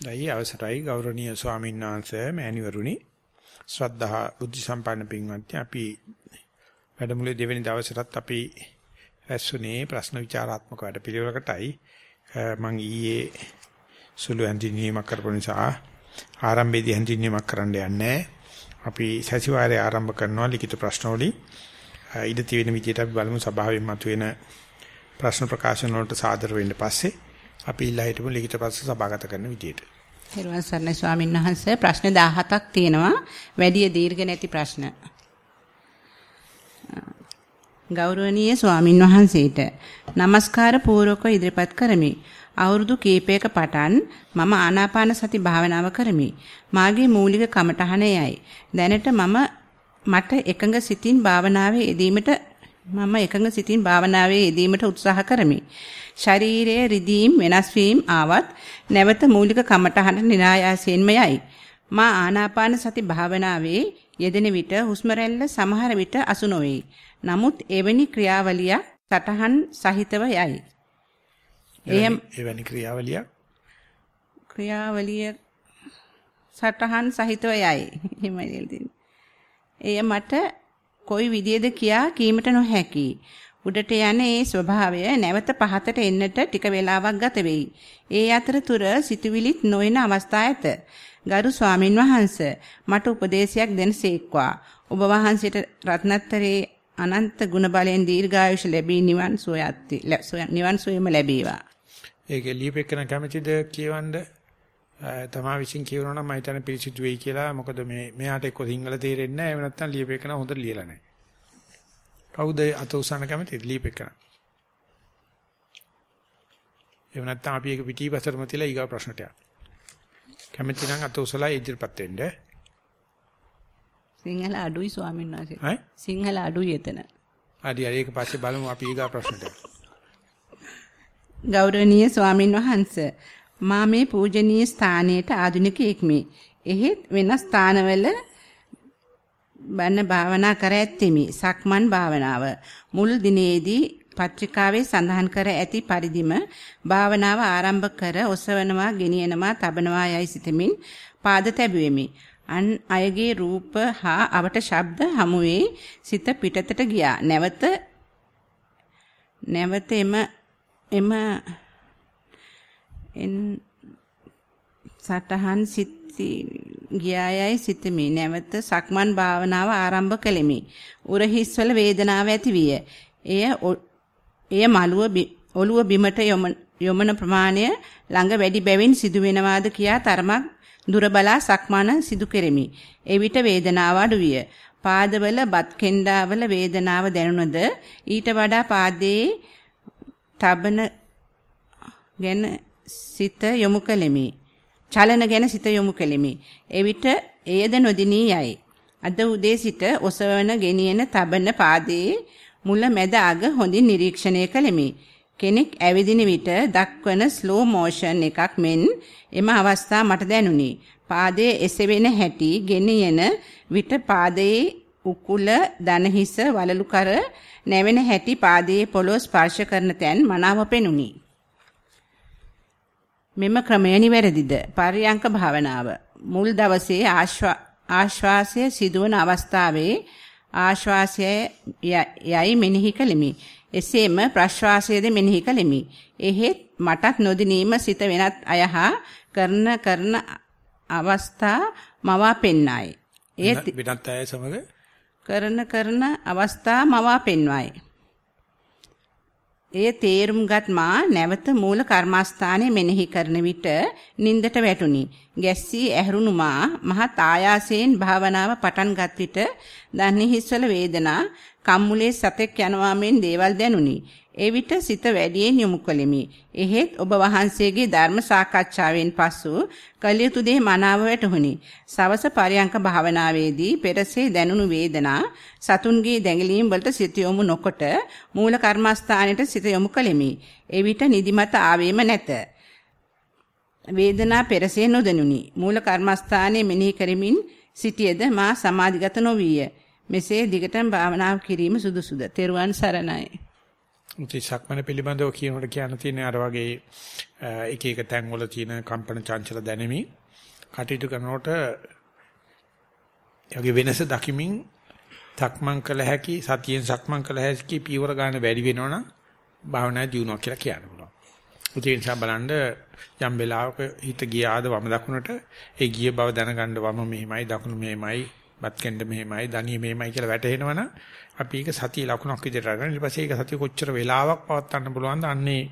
දෛ අවසරයි ගෞරවනීය ස්වාමීන් වහන්සේ මෑණිවරුනි. ශ්‍රද්ධා බුද්ධ සම්පන්න පින්වත්නි අපි වැඩමුළුවේ දෙවෙනි දවසටත් අපි ඇස්සුනේ ප්‍රශ්න විචාරාත්මක වැඩපිළිවෙලකටයි. මම ඊයේ සුළු හැඳින්වීමක් කරපු නිසා ආරම්භයේදී හැඳින්වීමක් කරන්න යන්නේ අපි සතිವಾರය ආරම්භ කරනවා ලිඛිත ප්‍රශ්න වලින් ඉඳ තියෙන විදිහට අපි බලමු සභාවෙන් මතුවෙන ප්‍රශ්න ප්‍රකාශන වලට සාදර වෙන්න පස්සේ. අපි ඉල්ලා හිටමු ලිඛිත ප්‍රශ්න සභාගත කරන විදියට. හෙරුවන් සර්ණයි ස්වාමීන් වහන්සේ ප්‍රශ්න 17ක් තියෙනවා. වැඩි දීර්ඝ නැති ප්‍රශ්න. ගෞරවනීය ස්වාමින් වහන්සේට নমස්කාර පූර්වක ඉදිරිපත් කරමි. අවුරුදු කීපයක පටන් මම ආනාපාන සති භාවනාව කරමි. මාගේ මූලික කමටහන එයයි. දැනට මම මට එකඟ සිතින් භාවනාවේ යෙදීමට මම එකඟ සිතින් භාවනාවේ යෙදීමට උත්සාහ කරමි. ශරීරයේ රිදීම් වෙනස් වීම ආවත් නැවත මූලික කමටහන નિરાයාසයෙන්ම යයි. මා ආනාපාන සති භාවනාවේ යෙදෙන විට හුස්ම රැල්ල සමහර විට අසු නොවේ. නමුත් එවැනි ක්‍රියාවලිය සටහන් සහිතව යයි. එයම් එවැනි ක්‍රියාවලිය ක්‍රියාවලිය සටහන් සහිතව යයි. එහෙමයි එය මට කොයි විදියේද කියා කීමට නොහැකි. උඩට යන ඒ ස්වභාවය නැවත පහතට එන්නට ටික වේලාවක් ගත වෙයි. ඒ අතරතුර සිතුවිලිත් නොයන අවස්ථා ඇත. ගරු ස්වාමින් වහන්සේ මට උපදේශයක් දෙනසේක්වා. ඔබ වහන්සේට රත්නත්තරේ අනන්ත ගුණ බලෙන් දීර්ඝායුෂ ලැබී නිවන් සුවයත්ති. නිවන් සුවයම ලැබේවා. ඒක ලියපෙකන කැමැතිද කියවන්න? තමා විසින් කියවනවා නම් මම හිතන්නේ පිළිසිදු වෙයි කියලා. මොකද මේ මෙයාට එක්ක සිංහල තේරෙන්නේ නැහැ. එහෙම නැත්නම් ලියපෙකන හොඳට ලියලා නැහැ. කවුද අත උසන්න කැමති ලියපෙකන? එහෙම නැත්නම් අපි ඒක පිටිපස්සටම තියලා ඊගා ප්‍රශ්නට යන්න. කැමති නම් අත උසලා ඉදිරිපත් වෙන්න. සිංහල අඩුයි ස්වාමීන් වහන්සේ. සිංහල අඩුයි එතන. හරි හරි ඒක පස්සේ බලමු අපි ඊගා ප්‍රශ්නට. ගෞරවනීය ස්වාමින් වහන්සේ මා මේ පූජනීය ස්ථානයට ආධුනිකයෙක් මේ. එහෙත් වෙනස් ස්ථානවල බණ භාවනා කර ඇත්තෙමි. සක්මන් භාවනාව මුල් දිනේදී පත්‍රිකාවේ සඳහන් කර ඇති පරිදිම භාවනාව ආරම්භ කර ඔසවනවා, ගෙනියනවා, තබනවා යයි සිතමින් පාද තැබුවෙමි. අන් අයගේ රූප හා අවට ශබ්ද හමුවේ සිත පිටතට ගියා. නැවත නැවත එම එම එන් සතහන් සිත් ගියායයි සිතමි. නැවත සක්මන් භාවනාව ආරම්භ කළෙමි. උරහිස්වල වේදනාව ඇති විය. එය එය මළුව ඔළුව බිමට යොමන ප්‍රමාණය ළඟ වැඩි බැවින් සිදුවෙනවාද කියා තරමක් දුර බලා සක්මන සිදු කෙරෙමි. එවිට වේදනාව අඩු විය. පාදවල බත් කෙන්ඩාවල වේදනාව දැනුණද ඊට වඩා පාදයේ තබන ගැන සිත යොමු කළෙමි. චලන ගැන සිත යොමු කෙලිමි. එවිට එයද නොදිනී යයි. අද උදේ සිට ඔසවන ගෙනියන තබන පාදයේ මුල මැද අග හොඳින් නිරීක්ෂණය කළෙමි. කෙනෙක් ඇවිදින විට දක්වන ස්ලෝ මෝෂන් එකක් මෙන් එම අවස්ථා මට දැනුනි. පාදයේ එසවෙන හැටි ගෙනියන විට පාදයේ උකුල දනහිස වලලු කර නැවෙන හැටි පාදයේ පොළොව ස්පර්ශ කරන තැන් මනාව පෙනුනි. මෙම ක්‍රමය නිවැරදිද? පරියංක භාවනාව. මුල් දවසේ ආශ්වාසය සිදුවන අවස්ථාවේ ආශ්වාසය යයි මෙනෙහි කළෙමි. එසේම ප්‍රශ්වාසයද මෙනෙහි කළෙමි. එහෙත් මටත් නොදිනීම සිත වෙනත් අයහා කරන කරන අවස්ථා මවා පෙන්නායි. ඒ වෙනත් අය සමග කරන කරන අවස්ථා මවා පෙන්වයි. එය තේරුම්ගත් මා නැවත මූල කර්මස්ථානයේ මෙනෙහි කරන විට නින්දට වැටුනි. ගැස්සී ඇහරුණු මා මහත් ආයාසයෙන් භාවනාව පටන් ගත් විට දන්නේ හිස්වල වේදනා කම්මුලේ සතෙක් යනවා මෙන් දේවල් දැනුනි. එවිට සිත වැඩියෙන් යොමු කළෙමි. එහෙත් ඔබ වහන්සේගේ ධර්ම සාකච්ඡාවෙන් පසු කලියුතු දේ මනාව වැටහුණි. සවස පරයන්ක භාවනාවේදී පෙරසේ දැනුණු වේදනා සතුන්ගේ දැඟලීම් වලට සිත යොමු නොකොට මූල කර්මස්ථානයේ සිත යොමු කළෙමි. එවිට නිදිමත ආවේම නැත. වේදනා පෙරසේ නොදැනුනි. මූල කර්මස්ථානයේ මෙනෙහි කරමින් සිටියේද මා සමාධිගත නොවිය. මෙසේ දිගටම භාවනාව කිරීම සුදුසුද? තෙරුවන් සරණයි. ඉතින් සක්මන පිළිබඳව කියනකොට කියන්න තියෙන අර වගේ එක එක තැන්වල තියෙන කම්පන චංචල දැනෙමින් කටයුතු කරනකොට යගේ වෙනස දකිමින් සක්මන් කළ හැකි සතියෙන් සක්මන් කළ හැකි පීවර ගන්න වැඩි වෙනවනම් භාවනා දියුණුවක් කියලා කියන්න පුළුවන්. ඒ නිසා බලන්න යම් වෙලාවක හිත ගියාද වම දකුණට ඒ ගිය බව දැනගන්න වම මෙහෙමයි දකුණු මෙහෙමයි බත් කෙන්ඩ මෙහෙමයි දණිය මෙහෙමයි කියලා වැටහෙනවනම් අපි ඒක සතිය ලකුණක් විදිහට අරගෙන ඊට පස්සේ ඒක සතිය කොච්චර වෙලාවක් පවත්වන්න පුළුවන්ද අන්නේ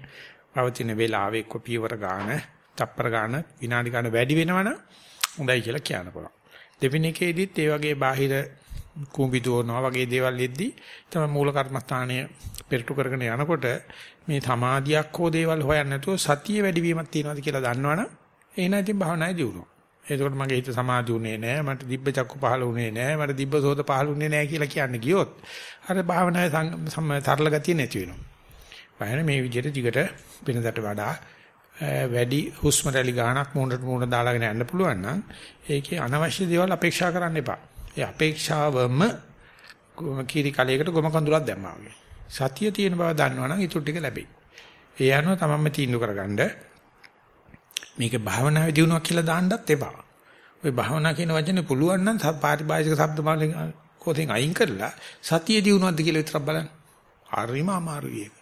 පවතින වෙලාවේ එක්ක පීවර ගන්න, තප්පර ගන්න, විනාඩි ගන්න වැඩි වෙනවනම් හොඳයි කියලා කියන්න පුළුවන්. දෙවෙනි එකේදීත් ඒ වගේ බාහිර කුඹි දුවනවා වගේ දේවල් එද්දී තමයි මූල කර්මස්ථානය පෙරටු කරගෙන යනකොට මේ සමාධියක් හෝ දේවල් හොයන්නේ නැතුව සතිය වැඩිවීමක් තියෙනවාද කියලා දන්නවනම් එහෙනම් ඉතින් භාවනායි දියුණුව. එතකොට මගේ හිත සමාධුුනේ නැහැ මට දිබ්බ චක්කු පහළ වුණේ නැහැ මට දිබ්බ සෝත පහළ වුණේ නැහැ කියලා කියන්න ගියොත් අර භාවනාවේ තරල ගතිය නැති වෙනවා. බයන මේ විදිහට දිගට වෙනදට වඩා වැඩි හුස්ම රැලි ගාණක් මුහුණට මුහුණ දාලාගෙන යන්න පුළුවන් නම් ඒකේ අනවශ්‍ය දේවල් අපේක්ෂා කරන්න එපා. ඒ අපේක්ෂාවම කීරි කලයකට ගොම කඳුලක් දැම්මා වගේ. සතිය තියෙන බව දන්නවනම් ඊටු ටික ලැබෙයි. ඒ අනුව තමන්ම තීන්දුව කරගන්න මේක භාවනාවේ දිනුවක් කියලා දාන්නත් එපා. ඔය භාවනා කියන වචනේ පුළුවන් නම් පාරිභාෂික શબ્ද වලින් කොතෙන් අයින් කරලා සතිය දිනුවක්ද කියලා විතරක් බලන්න. හරිම අමාරුයි ඒක.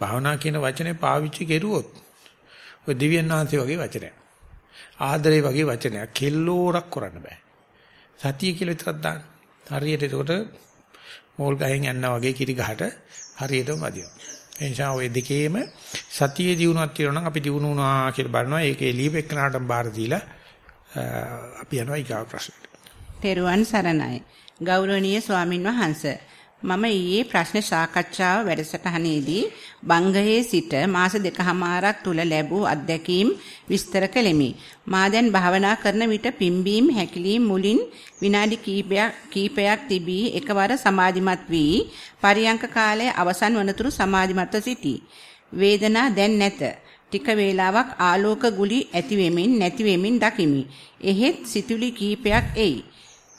භාවනා කියන වචනේ පාවිච්චි කෙරුවොත් ඔය දිව්‍යන් වහන්සේ වගේ වචනයක්. ආදරේ වගේ වචනයක් කෙල්ලෝරක් කරන්න බෑ. සතිය කියලා විතරක් දාන්න. හරියට එතකොට මෝල් ගහෙන් යනවා වගේ කිරි ගහට හරියටම වදිනවා. ඒ නිසා ওই දෙකේම සතියේ දිනුවක් තියෙනවා නම් අපි දිනු වුණා කියලා බලනවා. ඒකේ ලියපෙකනටම බාර දීලා අපි යනවා ඊගා ප්‍රශ්නට. තෙරුවන් සරණයි. ගෞරවනීය ස්වාමින් වහන්සේ මම ඊයේ ප්‍රශ්න සාකච්ඡාව වැඩසටහනේදී බංගහේ සිට මාස දෙකහමාරක් තුල ලැබූ අත්දැකීම් විස්තර කළෙමි. මා දැන් භාවනා කරන විට පිම්බීම් හැකිලීම් මුලින් විනාඩි කිහිපයක් කිහිපයක් තිබී එකවර සමාධිමත් වී පරියංක කාලයේ අවසන් වනතුරු සමාධිමත්ව සිටී. වේදනා දැන් නැත. ටික වේලාවක් ආලෝක ගුලි ඇති වෙමින් නැති වෙමින් දකිමි. එහෙත් සිතුලි කිහිපයක් එයි.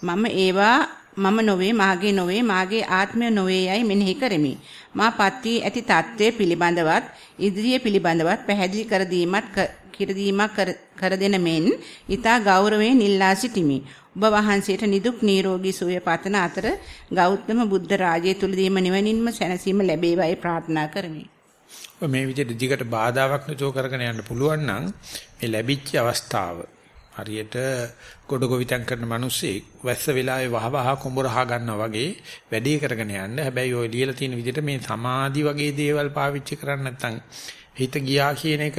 මම ඒවා මම නොවේ මාගේ නොවේ මාගේ ආත්මය නොවේ යයි මෙනෙහි කරමි. මා පත්වී ඇති தત્ත්වය පිළිබඳවත් ඉදිරිය පිළිබඳවත් පැහැදිලි කර දීමත් කර දීමක් කර දෙන මෙන් ඊතා ගෞරවයෙන් ඉල්ලා සිටිමි. ඔබ වහන්සේට නිදුක් නිරෝගී සුවය පතන අතර ගෞතම බුද්ධ රාජ්‍යය තුලදීම නිවනින්ම සැනසීම ලැබේවායි ප්‍රාර්ථනා කරමි. මේ විදිහට දිගට බාධාවක් නැතුව කරගෙන යන්න පුළුවන් නම් මේ ලැබිච්ච අවස්ථාව හරියට ගොඩ ගොවිතැන් කරන මිනිස්සෙක් වැස්ස වෙලාවේ වහවහ කුඹර හා ගන්නවා වගේ වැඩේ කරගෙන යන්න. හැබැයි ඔය ලියලා තියෙන විදිහට මේ සමාධි වගේ දේවල් පාවිච්චි කරන්නේ නැත්නම් හිත ගියා කියන එක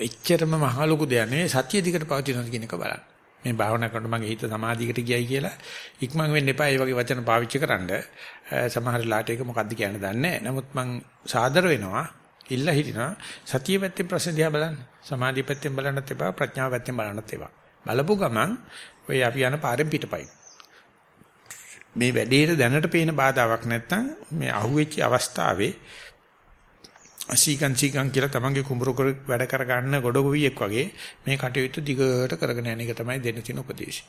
එච්චරම මහ ලොකු දෙයක් නෙවෙයි සතිය දිකට පවතිනවා කියන එක බලන්න. මේ භාවනා කරනකොට මගේ හිත සමාධියකට ගියයි කියලා ඉක්මන් වෙන්න එපා. ඒ වගේ වචන පාවිච්චි කරන්න. සමහර ලාට ඒක මොකද්ද කියන්න දන්නේ නැහැ. නමුත් මං සාදර වෙනවා. ඉල්ල හිටිනවා. සතිය පැත්තෙන් ප්‍රශ්න දිහා බලන්න. සමාධිය පැත්තෙන් බලන්නත් එපා. ප්‍රඥාව පැත්තෙන් බලන්නත් එපා. බලපු ගමන් ඔය අපි යන පාරෙන් පිටපයි. මේ වැඩේට දැනට පේන බාධාවක් නැත්තම් මේ අහුවෙච්ච අවස්ථාවේ අසීකන් සීකන් කියලා තමන්ගේ කුඹුර කර වැඩ කර ගන්න ගොඩගොවියෙක් වගේ මේ කටයුතු දිගට කරගෙන යන එක තමයි දෙන්න තියෙන උපදේශය.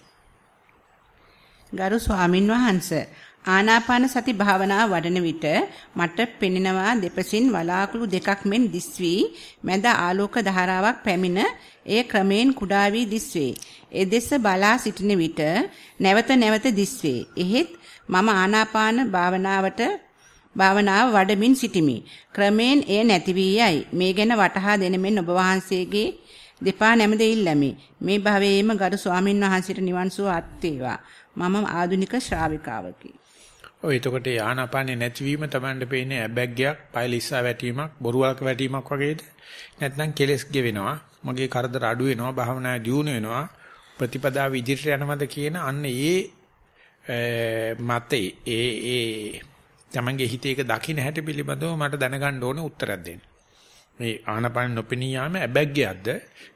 ගරු ස්වාමින් වහන්සේ ආනාපාන සති භාවනාව වඩන විට මට පෙනෙනවා දෙපසින් වලාකුළු දෙකක් මෙන් දිස්වි මැද ආලෝක ධාරාවක් පැමිණ එය ක්‍රමයෙන් කුඩා වී දිස්වේ. එදෙස බලා සිටින විට නැවත නැවත දිස්වේ. එහෙත් මම ආනාපාන භාවනාවට භාවනාව වඩමින් සිටිමි. ක්‍රමයෙන් එය නැති වී යයි. මේ ගැන වටහා දෙනෙමින් ඔබ වහන්සේගේ දෙපා නැමද ඉල්ලමි. මේ භවයේම ගරු ස්වාමින් වහන්සේට නිවන් සුව අත් වේවා. මම ආදුනික ශ්‍රාවිකාවකි. ඔය එතකොට ආනාපානේ නැතිවීම Tamanට පේන්නේ ඇබැග්ගයක්, පයලිස්සා වැටීමක්, බොරුවල්ක වැටීමක් වගේද? නැත්නම් කෙලස් ගෙවෙනවා, මගේ කරදර අඩු වෙනවා, භාවනා දියුණු වෙනවා, ප්‍රතිපදාව ඉදිරියට යනවද කියන අන්න ඒ මතේ ඒ ඒ Tamanගේ හිතේ එක දකින්න හැටි පිළිබඳව මට දැනගන්න ඕනේ උත්තරයක් දෙන්න. මේ ආනපාන නොපෙනී යාම ඇබැග්ගයක්ද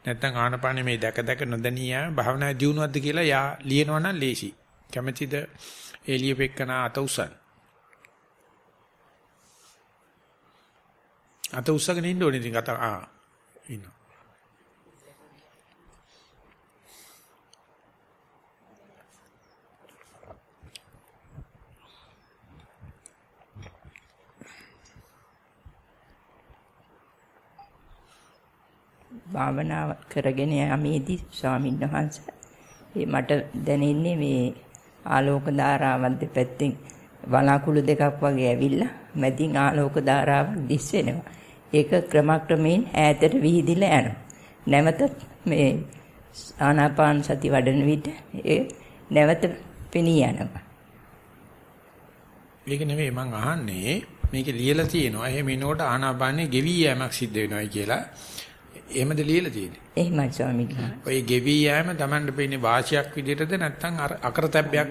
නැත්නම් ආනපානේ මේ දැක දැක නොදැනී යාම භාවනා දියුණුවක්ද කියලා යා ලියනවා නම් ලේසි. කැමැතිද එළිය පෙක්කන අත උසන්. අත උස්සගෙන ඉන්න ඕනේ ඉතින් අත ආ ඉන්නවා. භාවනාව කරගෙන යමේදී ස්වාමීන් වහන්සේ මට දැනෙන්නේ මේ ආලෝක ධාරාවක් දෙපැත්තෙන් වලාකුළු දෙකක් වගේ ඇවිල්ලා මැදින් ආලෝක ධාරාවක් දිස් වෙනවා. ඒක ක්‍රමක්‍රමයෙන් ඈතට විහිදිලා යනවා. නැවත මේ ආනාපාන සති වඩන විට ඒ නැවත පෙනී යනවා. ඒක නෙමෙයි මං අහන්නේ මේකේ ලියලා තියෙනවා. එහෙම ඉනකොට ආනාපානේ ගෙවි යෑමක් සිද්ධ වෙනවායි කියලා. එහෙමද ලියලා තියෙන්නේ? එහෙමයි ස්වාමීන් වහන්සේ. ඔය ගෙවි යෑම Tamanට පේන්නේ වාසියක් විදිහටද නැත්නම් අකරතැබ්බයක්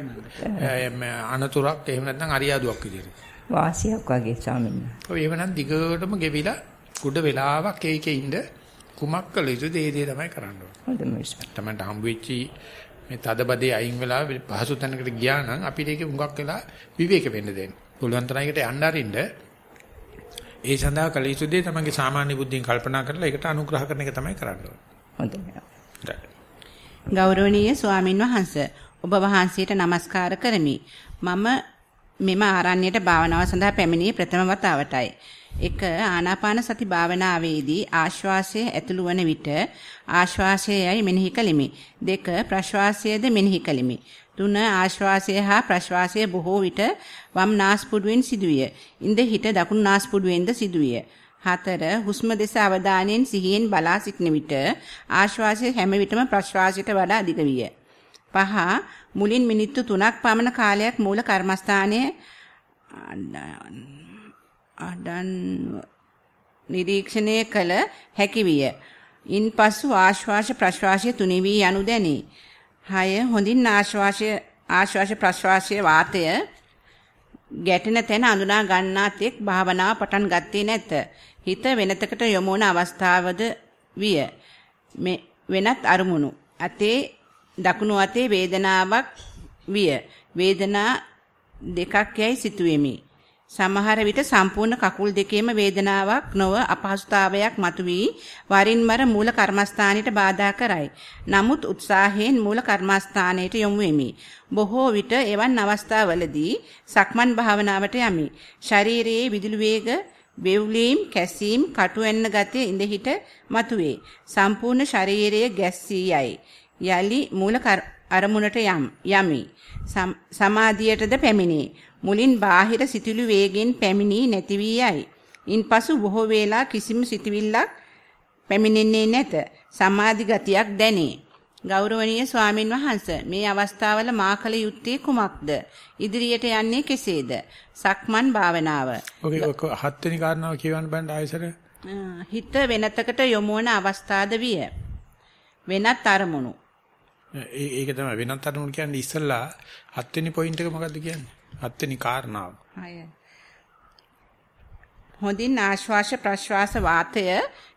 අනතුරක් එහෙම නැත්නම් අරියාදුවක් විදිහටද? වාසියක් වගේ ස්වාමීන් වහන්සේ. ඔය එහෙමනම් දිගටම ගෙවිලා කුඩ වෙලාවක් ඒකේ ඉඳ කුමක් කළ යුතුද ඒ දේ තමයි කරන්න ඕනේ. Tamanට හම්බ වෙච්චි මේ තදබදේ අයින් වෙලා පහසු තැනකට ගියා නම් අපිට ඒක හුඟක් වෙලා විවේක වෙන්න දෙන්න. පුළුවන් තරමකට යන්න අරින්න ඒ සඳහා කළ යුතු දේ තමන්ගේ සාමාන්‍ය බුද්ධියෙන් කල්පනා කරලා ඒකට අනුග්‍රහ කරන එක තමයි කරන්න ඕනේ. හොඳයි. ගෞරවනීය ස්වාමින් වහන්සේ ඔබ වහන්සේට নমස්කාර කරමි. මම මෙම ආරණ්‍යයට භාවනාව සඳහා පැමිණියේ ප්‍රථම වතාවටයි. එක ආනාපාන සති භාවනාවේදී ආශ්වාසය ඇතුළු වන විට ආශ්වාසයයි මෙනෙහි කළෙමි. දෙක ප්‍රශ්වාසයද මෙනෙහි කළෙමි. තුන ආශ්වාසය හා ප්‍රශ්වාසය බොහෝ විට වම් නාස්පුඩුවෙන් සිදුවිය. ඉඳ හිට දකුණු නාස්පුඩුවෙන්ද සිදුවිය. හතර හුස්ම දෙස අවධානයෙන් සිහියෙන් බලා සිටින විට ආශ්වාසය හැම විටම ප්‍රශ්වාසයට වඩා අධික විය. පහ මුලින් මිනිත්තු 3ක් පමණ කාලයක් මූල කර්මස්ථානයේ අඩන් නිරීක්ෂණය කළ හැකි විය. ඉන්පසු ආශ්වාස ප්‍රශ්වාසය තුනී වී යනු දැනේ. 6 හොඳින් ආශ්වාසය ආශ්වාස ප්‍රශ්වාසයේ වාතය ගැටෙන තැන අඳුනා ගන්නා තෙක් භාවනාව පටන් ගත්තේ නැත. හිත වෙනතකට යොමු වන අවස්ථාවද විය. වෙනත් අරමුණු. අතේ දකුණු අතේ වේදනාවක් විය. වේදනා දෙකක් යයි සිතුවෙමි. සමහර විට සම්පූර්ණ කකුල් දෙකේම වේදනාවක් නොව අපහසුතාවයක් මතුවී වරින් වර මූල කර්මස්ථානයට බාධා කරයි. නමුත් උත්සාහයෙන් මූල කර්මස්ථානයට යොමු වෙමි. බොහෝ විට එවන් අවස්ථාවලදී සක්මන් භාවනාවට යමි. ශරීරයේ විදුලි වේග වේව්ලීම් කැසීම් කටු වෙන්න ගතිය ඉඳ හිට මතුවේ. සම්පූර්ණ ශරීරයේ ගැස්සී යයි. යලි මූල අරමුණට යම් යමි. සමාධියටද පැමිණේ. මුලින් බාහිර සිතුළු වේගෙන් පැමිණී නැති වී යයි. ඉන්පසු බොහෝ වේලා කිසිම සිතුවිල්ලක් පැමිණෙන්නේ නැත. සමාධි ගතියක් දැනේ. ගෞරවනීය ස්වාමින් වහන්සේ මේ අවස්ථාවල මා කළ යුත්තේ කුමක්ද? ඉදිරියට යන්නේ කෙසේද? සක්මන් භාවනාව. ඔකේ ඔක හත්වෙනි කාරණාව කියවන්න බෑ ආයසර. හිත වෙනතකට යොමු වන අවස්ථාද විය. වෙනත් අරමුණු. ඒක තමයි වෙනත් අරමුණු කියන්නේ ඉස්සල්ලා හත්වෙනි පොයින්ට් එක මොකද්ද කියන්නේ? හත්වෙනි කාරණාව. හොඳින් ආශ්වාස ප්‍රශ්වාස වාතය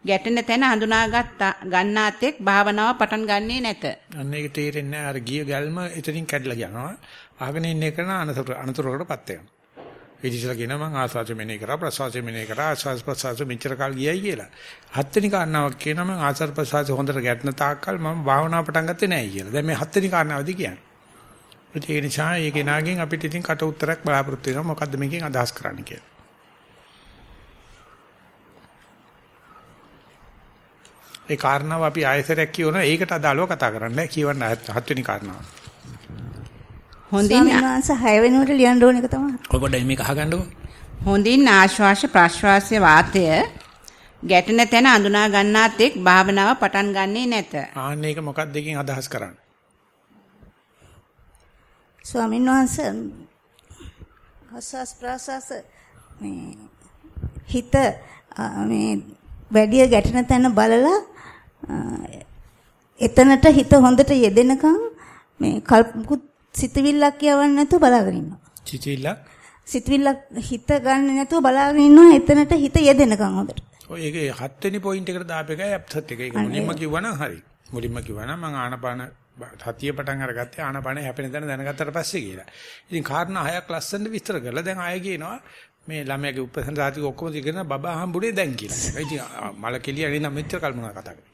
ගැටෙන තැන හඳුනාගත් ගන්නාතෙක් භාවනාව පටන් ගන්නේ නැත. අන්න ඒක තේරෙන්නේ නැහැ. අර ගිය ගැල්ම එතනින් කැඩලා යනවා. අහගෙන ඉන්න එක අනතුර අනතුරකටපත් වෙනවා. ඉතිසලා කියනවා මං ආස්වාද මෙනේ කරා ප්‍රසවාස මෙනේ කරා ආස්වාද ප්‍රසවාස මෙච්චර කාල ගියයි කියලා. හත්වෙනි කාරණාවක් කියනවා මං ආස්වාද ප්‍රසවාස හොඳට ගැටෙන තාක්කල් මම භාවනාව පටන් ගත්තේ නැහැ කියලා. දැන් මේ හත්වෙනි කාරණාවදී කියන්නේ. ඒ නිසා ඒ කෙනාගෙන් අපිට ඉතින් කට උත්තරයක් බලාපොරොත්තු වෙනවා මොකද්ද මේකෙන් අදහස් කරන්න කියලා. ඒ කාරණාව අපි ආයතරයක් කියවනවා ඒකට අදාළව කතා කරන්න කියවන්න හත්වෙනි කාරණාව. හොඳින් ආංශ 6 වෙනුවට ලියන්න ඕන එක තමයි. ඔය පොඩ්ඩයි මේක අහගන්නකෝ. හොඳින් ආශ්වාස ප්‍රශ්වාසයේ වාතය ගැටෙන තැන අඳුනා ගන්නාත් එක් භාවනාව පටන් ගන්නේ නැත. ආන්න ඒක මොකක්ද එකකින් අදහස් කරන්නේ? ස්වාමීන් වහන්සේ ආස්වාස් ප්‍රාසස් මේ හිත මේ වැඩි ගැටෙන තැන බලලා එතනට හිත හොඳට යෙදෙනකම් මේ කල්පකුත් සිතවිල්ලක් කියවන්න නැතුව බලාගෙන ඉන්නවා. සිතවිල්ලක්? සිතවිල්ලක් හිත ගන්න නැතුව බලාගෙන ඉන්නවා එතනට හිත යෙදෙනකම් හොඳට. ඔය ඒකේ හත්වෙනි පොයින්ට් එකට දාපේකයි අප්සත් එක. ඒක මුලින්ම කිව්වනම් හරි. මුලින්ම කිව්වනම් මම ආනපාන සතිය පටන් අරගත්තේ ආනපාන හැපෙන තැන දැනගත්තට පස්සේ කියලා. ඉතින් කාරණා හයක් ලස්සනට විස්තර කරලා දැන් ආයෙ කියනවා මේ ළමයාගේ උපසන් සාතික ඔක්කොම දිගන බබා හම්බුනේ දැන් කියලා. ඉතින් මල කෙලියනේ නම් මෙච්චර කල්පනා කතා කරේ.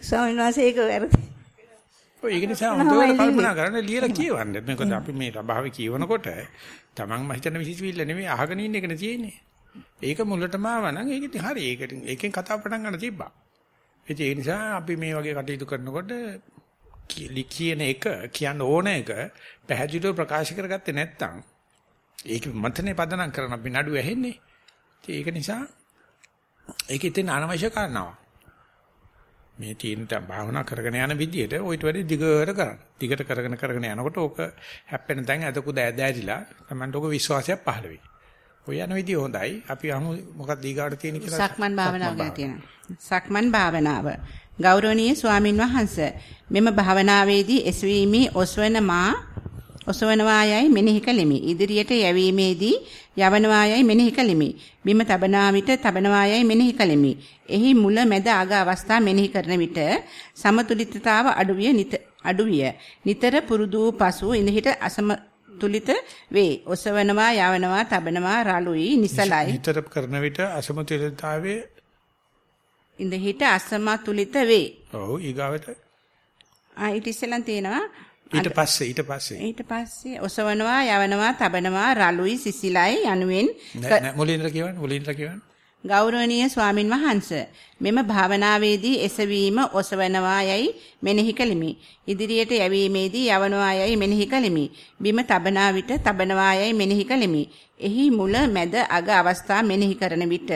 ස්වාමීන් වහන්සේ ඒක වැරදි. ඔය ඒක නිසා හොඳට කල්පනා කරන්න ලියලා කියවන්න. මොකද අපි මේ රබාවේ කියවනකොට තමන්ම හිතන විසිවිල්ල නෙමෙයි අහගෙන ඉන්න එකනේ තියෙන්නේ. ඒක මුලටම ආවනම් ඒක ඉතින් හරි. ඒකට ඒකෙන් කතා පටන් ගන්න තිබ්බා. ඒ නිසා අපි මේ වගේ කටයුතු කරනකොට කියන එක කියන්න ඕන එක පැහැදිලිව ප්‍රකාශ කරගත්තේ නැත්නම් ඒක මතනේ පදනම් කරන අපි නඩු ඇහෙන්නේ. ඒක නිසා ඒකෙත් අනවශ්‍ය කාරණාවක්. මේ තියෙන භාවනා කරගෙන යන විදියට ඔයිට වැඩි දිගට කරන්න. දිගට කරගෙන කරගෙන යනකොට ඕක හැප්පෙන තැන් ඇදකුද ඇදෑරිලා Tamanට ඕක විශ්වාසයක් පහළ වෙයි. ඔය යන විදිය හොඳයි. අපි අහමු මොකක්ද ඊගාට තියෙන කියලා. සක්මන් භාවනාව ගැන තියෙනවා. සක්මන් භාවනාව. ගෞරවනීය ස්වාමින් වහන්සේ මෙම භාවනාවේදී එසවීමේ ඔස්වන මා ඔසවනවායයි මෙනෙහි කළෙමි. ඉදිරියට යැවීමේදී යවනවායයි මෙනෙහි කළෙමි. බිම තබනා විට තබනවායයි මෙනෙහි කළෙමි. එහි මුල මැද අග අවස්ථා මෙනෙහි කරන විට සමතුලිතතාව අඩුවිය අඩුවිය. නිතර පුරුදු පසු ඉඳහිට අසමතුලිත වේ. ඔසවනවා යවනවා තබනවා රළුයි නිසලයි. නිතර කරන විට අසමතුලිතතාවයේ ඉඳහිට අසමතුලිත වේ. ඔව් ඊගාවට? ආ ඊට ඉස්සෙල්ලා තියෙනවා. ඊට පස්සේ ඊට පස්සේ. ඊට පස්සේ ඔසවනවා යවනවා තබනවා රළුයි සිසිලයි යනුවෙන් නෑ මුලින්ද කියවන්න? මුලින්ද කියවන්න ගෞරවනීය ස්වාමින් වහන්සේ මෙම භාවනාවේදී එසවීම ඔසවනවා යයි මෙනෙහි කළෙමි. ඉදිරියට යැවීමේදී යවනවා යයි මෙනෙහි කළෙමි. බිම තබනා විට තබනවා යයි මෙනෙහි කළෙමි. එහි මුල මැද අග අවස්ථා මෙනෙහි කරන විට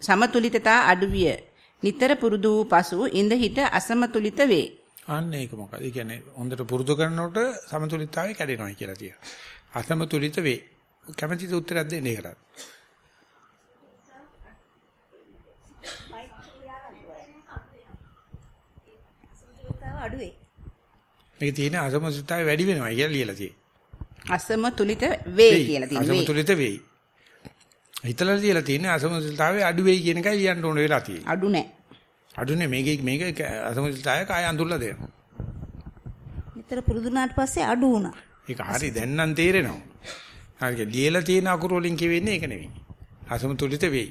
සමතුලිතතා අඩුවිය. නිතර පුරුදු වූ පසු ඉඳ හිට අසමතුලිත වේ. අන්න ඒක මොකද? ඒ කියන්නේ හොඳට පුරුදු කරනකොට සමතුලිතතාවය කැඩෙනවා කියලා තියෙනවා. අසමතුලිත වේ. කැමැතිද උත්තරයක් දෙන්න ඒකට? අඩුවේ. මේක තියෙන අසමතුලිතතාවය වැඩි වෙනවා කියලා ලියලා තියෙනවා. අසමතුලිත වේ කියලා තියෙනවා. අසමතුලිත වෙයි. හිතලා ලියලා තියෙන්නේ අසමතුලිතතාවය අඩු වෙයි කියන එකයි ලියන්න ඕන වෙලා තියෙන්නේ. අඩු නැහැ. අඩුනේ මේක මේක අසමතුලිතතාවය කාය අඳුරලා දෙනවා. නිතර පුරුදු වුණාට පස්සේ අඩු වුණා. ඒක හරි දැන් නම් තේරෙනවා. හරි ලියලා තියෙන අකුරු වලින් කියවෙන්නේ ඒක නෙවෙයි. අසමතුලිත වෙයි.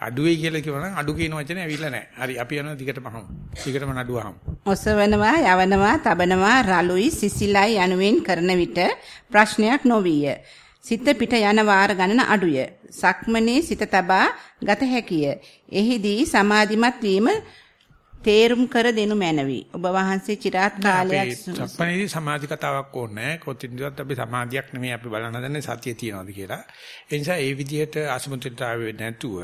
අඩු වෙයි කියලා කියවනම් අඩු කියන වචනේ ඇවිල්ලා නැහැ. හරි අපි යනවා දිගටම අහමු. දිගටම නඩුව අහමු. ඔසවනවා යවනවා තබනවා රළුයි සිසිලයි යනුවෙන් කරන විට ප්‍රශ්නයක් නොවිය. සිත පිට යන වාර ගණන අඩුය. සක්මනේ සිත තබා ගත හැකිය. එහිදී සමාධිමත් වීම තේරුම් කර දෙනු මැනවි. ඔබ වහන්සේ চিරාත් කාලයක් සක්මනේදී සමාධි කතාවක් ඕනේ. කොතින්දවත් අපි සමාධියක් නෙමෙයි අපි බලන්න හදන්නේ සතිය තියනවාද කියලා. ඒ නිසා ඒ විදිහට අසමුත්‍රිතාවය නැතුව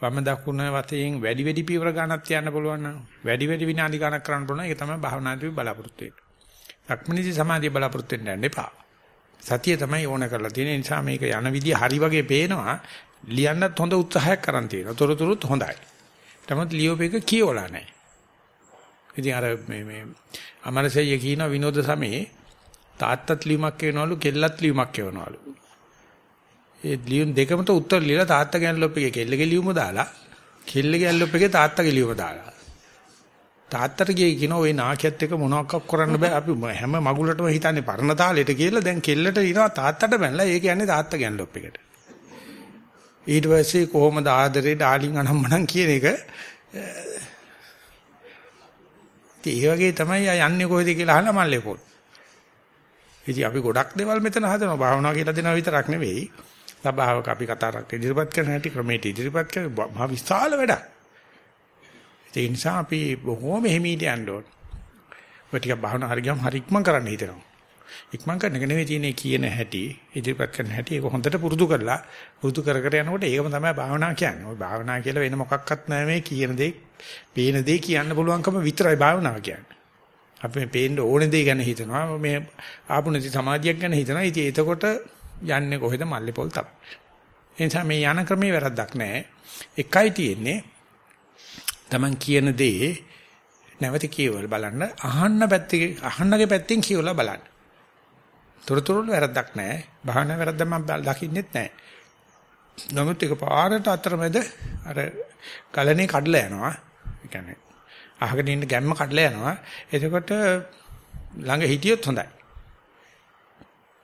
වම දකුණ වශයෙන් වැඩි වැඩි පියවර ගන්නත් යන්න පුළුවන් නම් වැඩි වැඩි විනාඩි ගණක් කරන්න පුළුවන්. ඒක තමයි භාවනාදී බලාපොරොත්තු වෙන්නේ. සක්මනේදී සමාධිය බලාපොරොත්තු වෙන්න යන්න එපා. සතිය තමයි ඕන කරලා තියෙන්නේ. නිසා මේක යන විදිය හරි වගේ පේනවා. ලියන්නත් හොඳ උත්සාහයක් කරන් තියෙනවා. තොරතුරුත් හොඳයි. තමත් ලියෝපේක කියවලා නැහැ. ඉතින් අර මේ මේ අමරසෙය කියන විනෝද සමයේ තාත්තත් ලියුමක් කියනවලු කෙල්ලත් ලියුමක් කියනවලු. ඒ ලියුම් දෙකමට උත්තර ලියලා තාත්තා ගැන්ලොප් එකේ කෙල්ලගේ ලියුම දාලා කෙල්ලගේ ගැන්ලොප් එකේ තාත්තගේ ලියුම දාලා. තාත්තට ගියේ කියන ওই නාකියත් එක මොනවක් කරන්න බෑ අපි හැම මගුලටම හිතන්නේ පරණ තාලෙට කියලා දැන් කෙල්ලට ඉනවා තාත්තට බැලලා ඒ කියන්නේ තාත්තා ගැන්ලොප් එකට. ඊට පස්සේ කොහොමද ආදරේ ඩාලින් අනම්මනම් කියන එක ඒ වගේ තමයි යන්නේ කොහෙද කියලා අහලා මල්ලේ පොල්. ඉතින් අපි ගොඩක් දේවල් මෙතන හදනවා භාවනාව කියලා දෙනවා විතරක් නෙවෙයි. සබාවක අපි කතාවක් ඉදිරිපත් කරන හැටි ක්‍රමයට ඉදිරිපත් කරන මහ විශාල වැඩක්. ඒ නිසා අපි බොහෝම හිමීට යන්න ඕන. ඔය ටික භාවනා හරියම හරික්ම කරන්න හිතනවා. ඉක්මන් කරන එක නෙවෙයි තියෙන්නේ කියන හැටි ඉදිරිපත් කරන හැටි ඒක හොඳට පුරුදු කරලා පුරුදු කර කර යනකොට ඒකම තමයි භාවනා කියන්නේ. ඔය භාවනා කියලා වෙන මොකක්වත් නැහැ මේ කියන දේ, පේන දේ කියන්න පුළුවන්කම විතරයි භාවනාව කියන්නේ. අපි මේ පේන්න ඕන දේ ගැන හිතනවා. මේ ආපු නැති සමාධියක් ගැන හිතනවා. ඉතින් එතකොට යන්නේ කොහෙද මල්ලේ පොල් තමයි. ඒ නිසා මේ යන ක්‍රමේ වැරද්දක් නැහැ. එකයි තියෙන්නේ Taman කියන දේ නැවත කියවල බලන්න අහන්න පැත්තේ අහන්නගේ පැත්තෙන් කියවලා බලන්න. තොරතුරු වැරද්දක් නැහැ. භාවනා වැරද්ද මම දකින්නෙත් නැහැ. නමුත් ඒක පාරට අතරමැද අර ගලනේ කඩලා යනවා. ඒ කියන්නේ අහගෙන ඉන්න ගැම්ම කඩලා යනවා. එතකොට ළඟ හිටියොත් හොඳයි.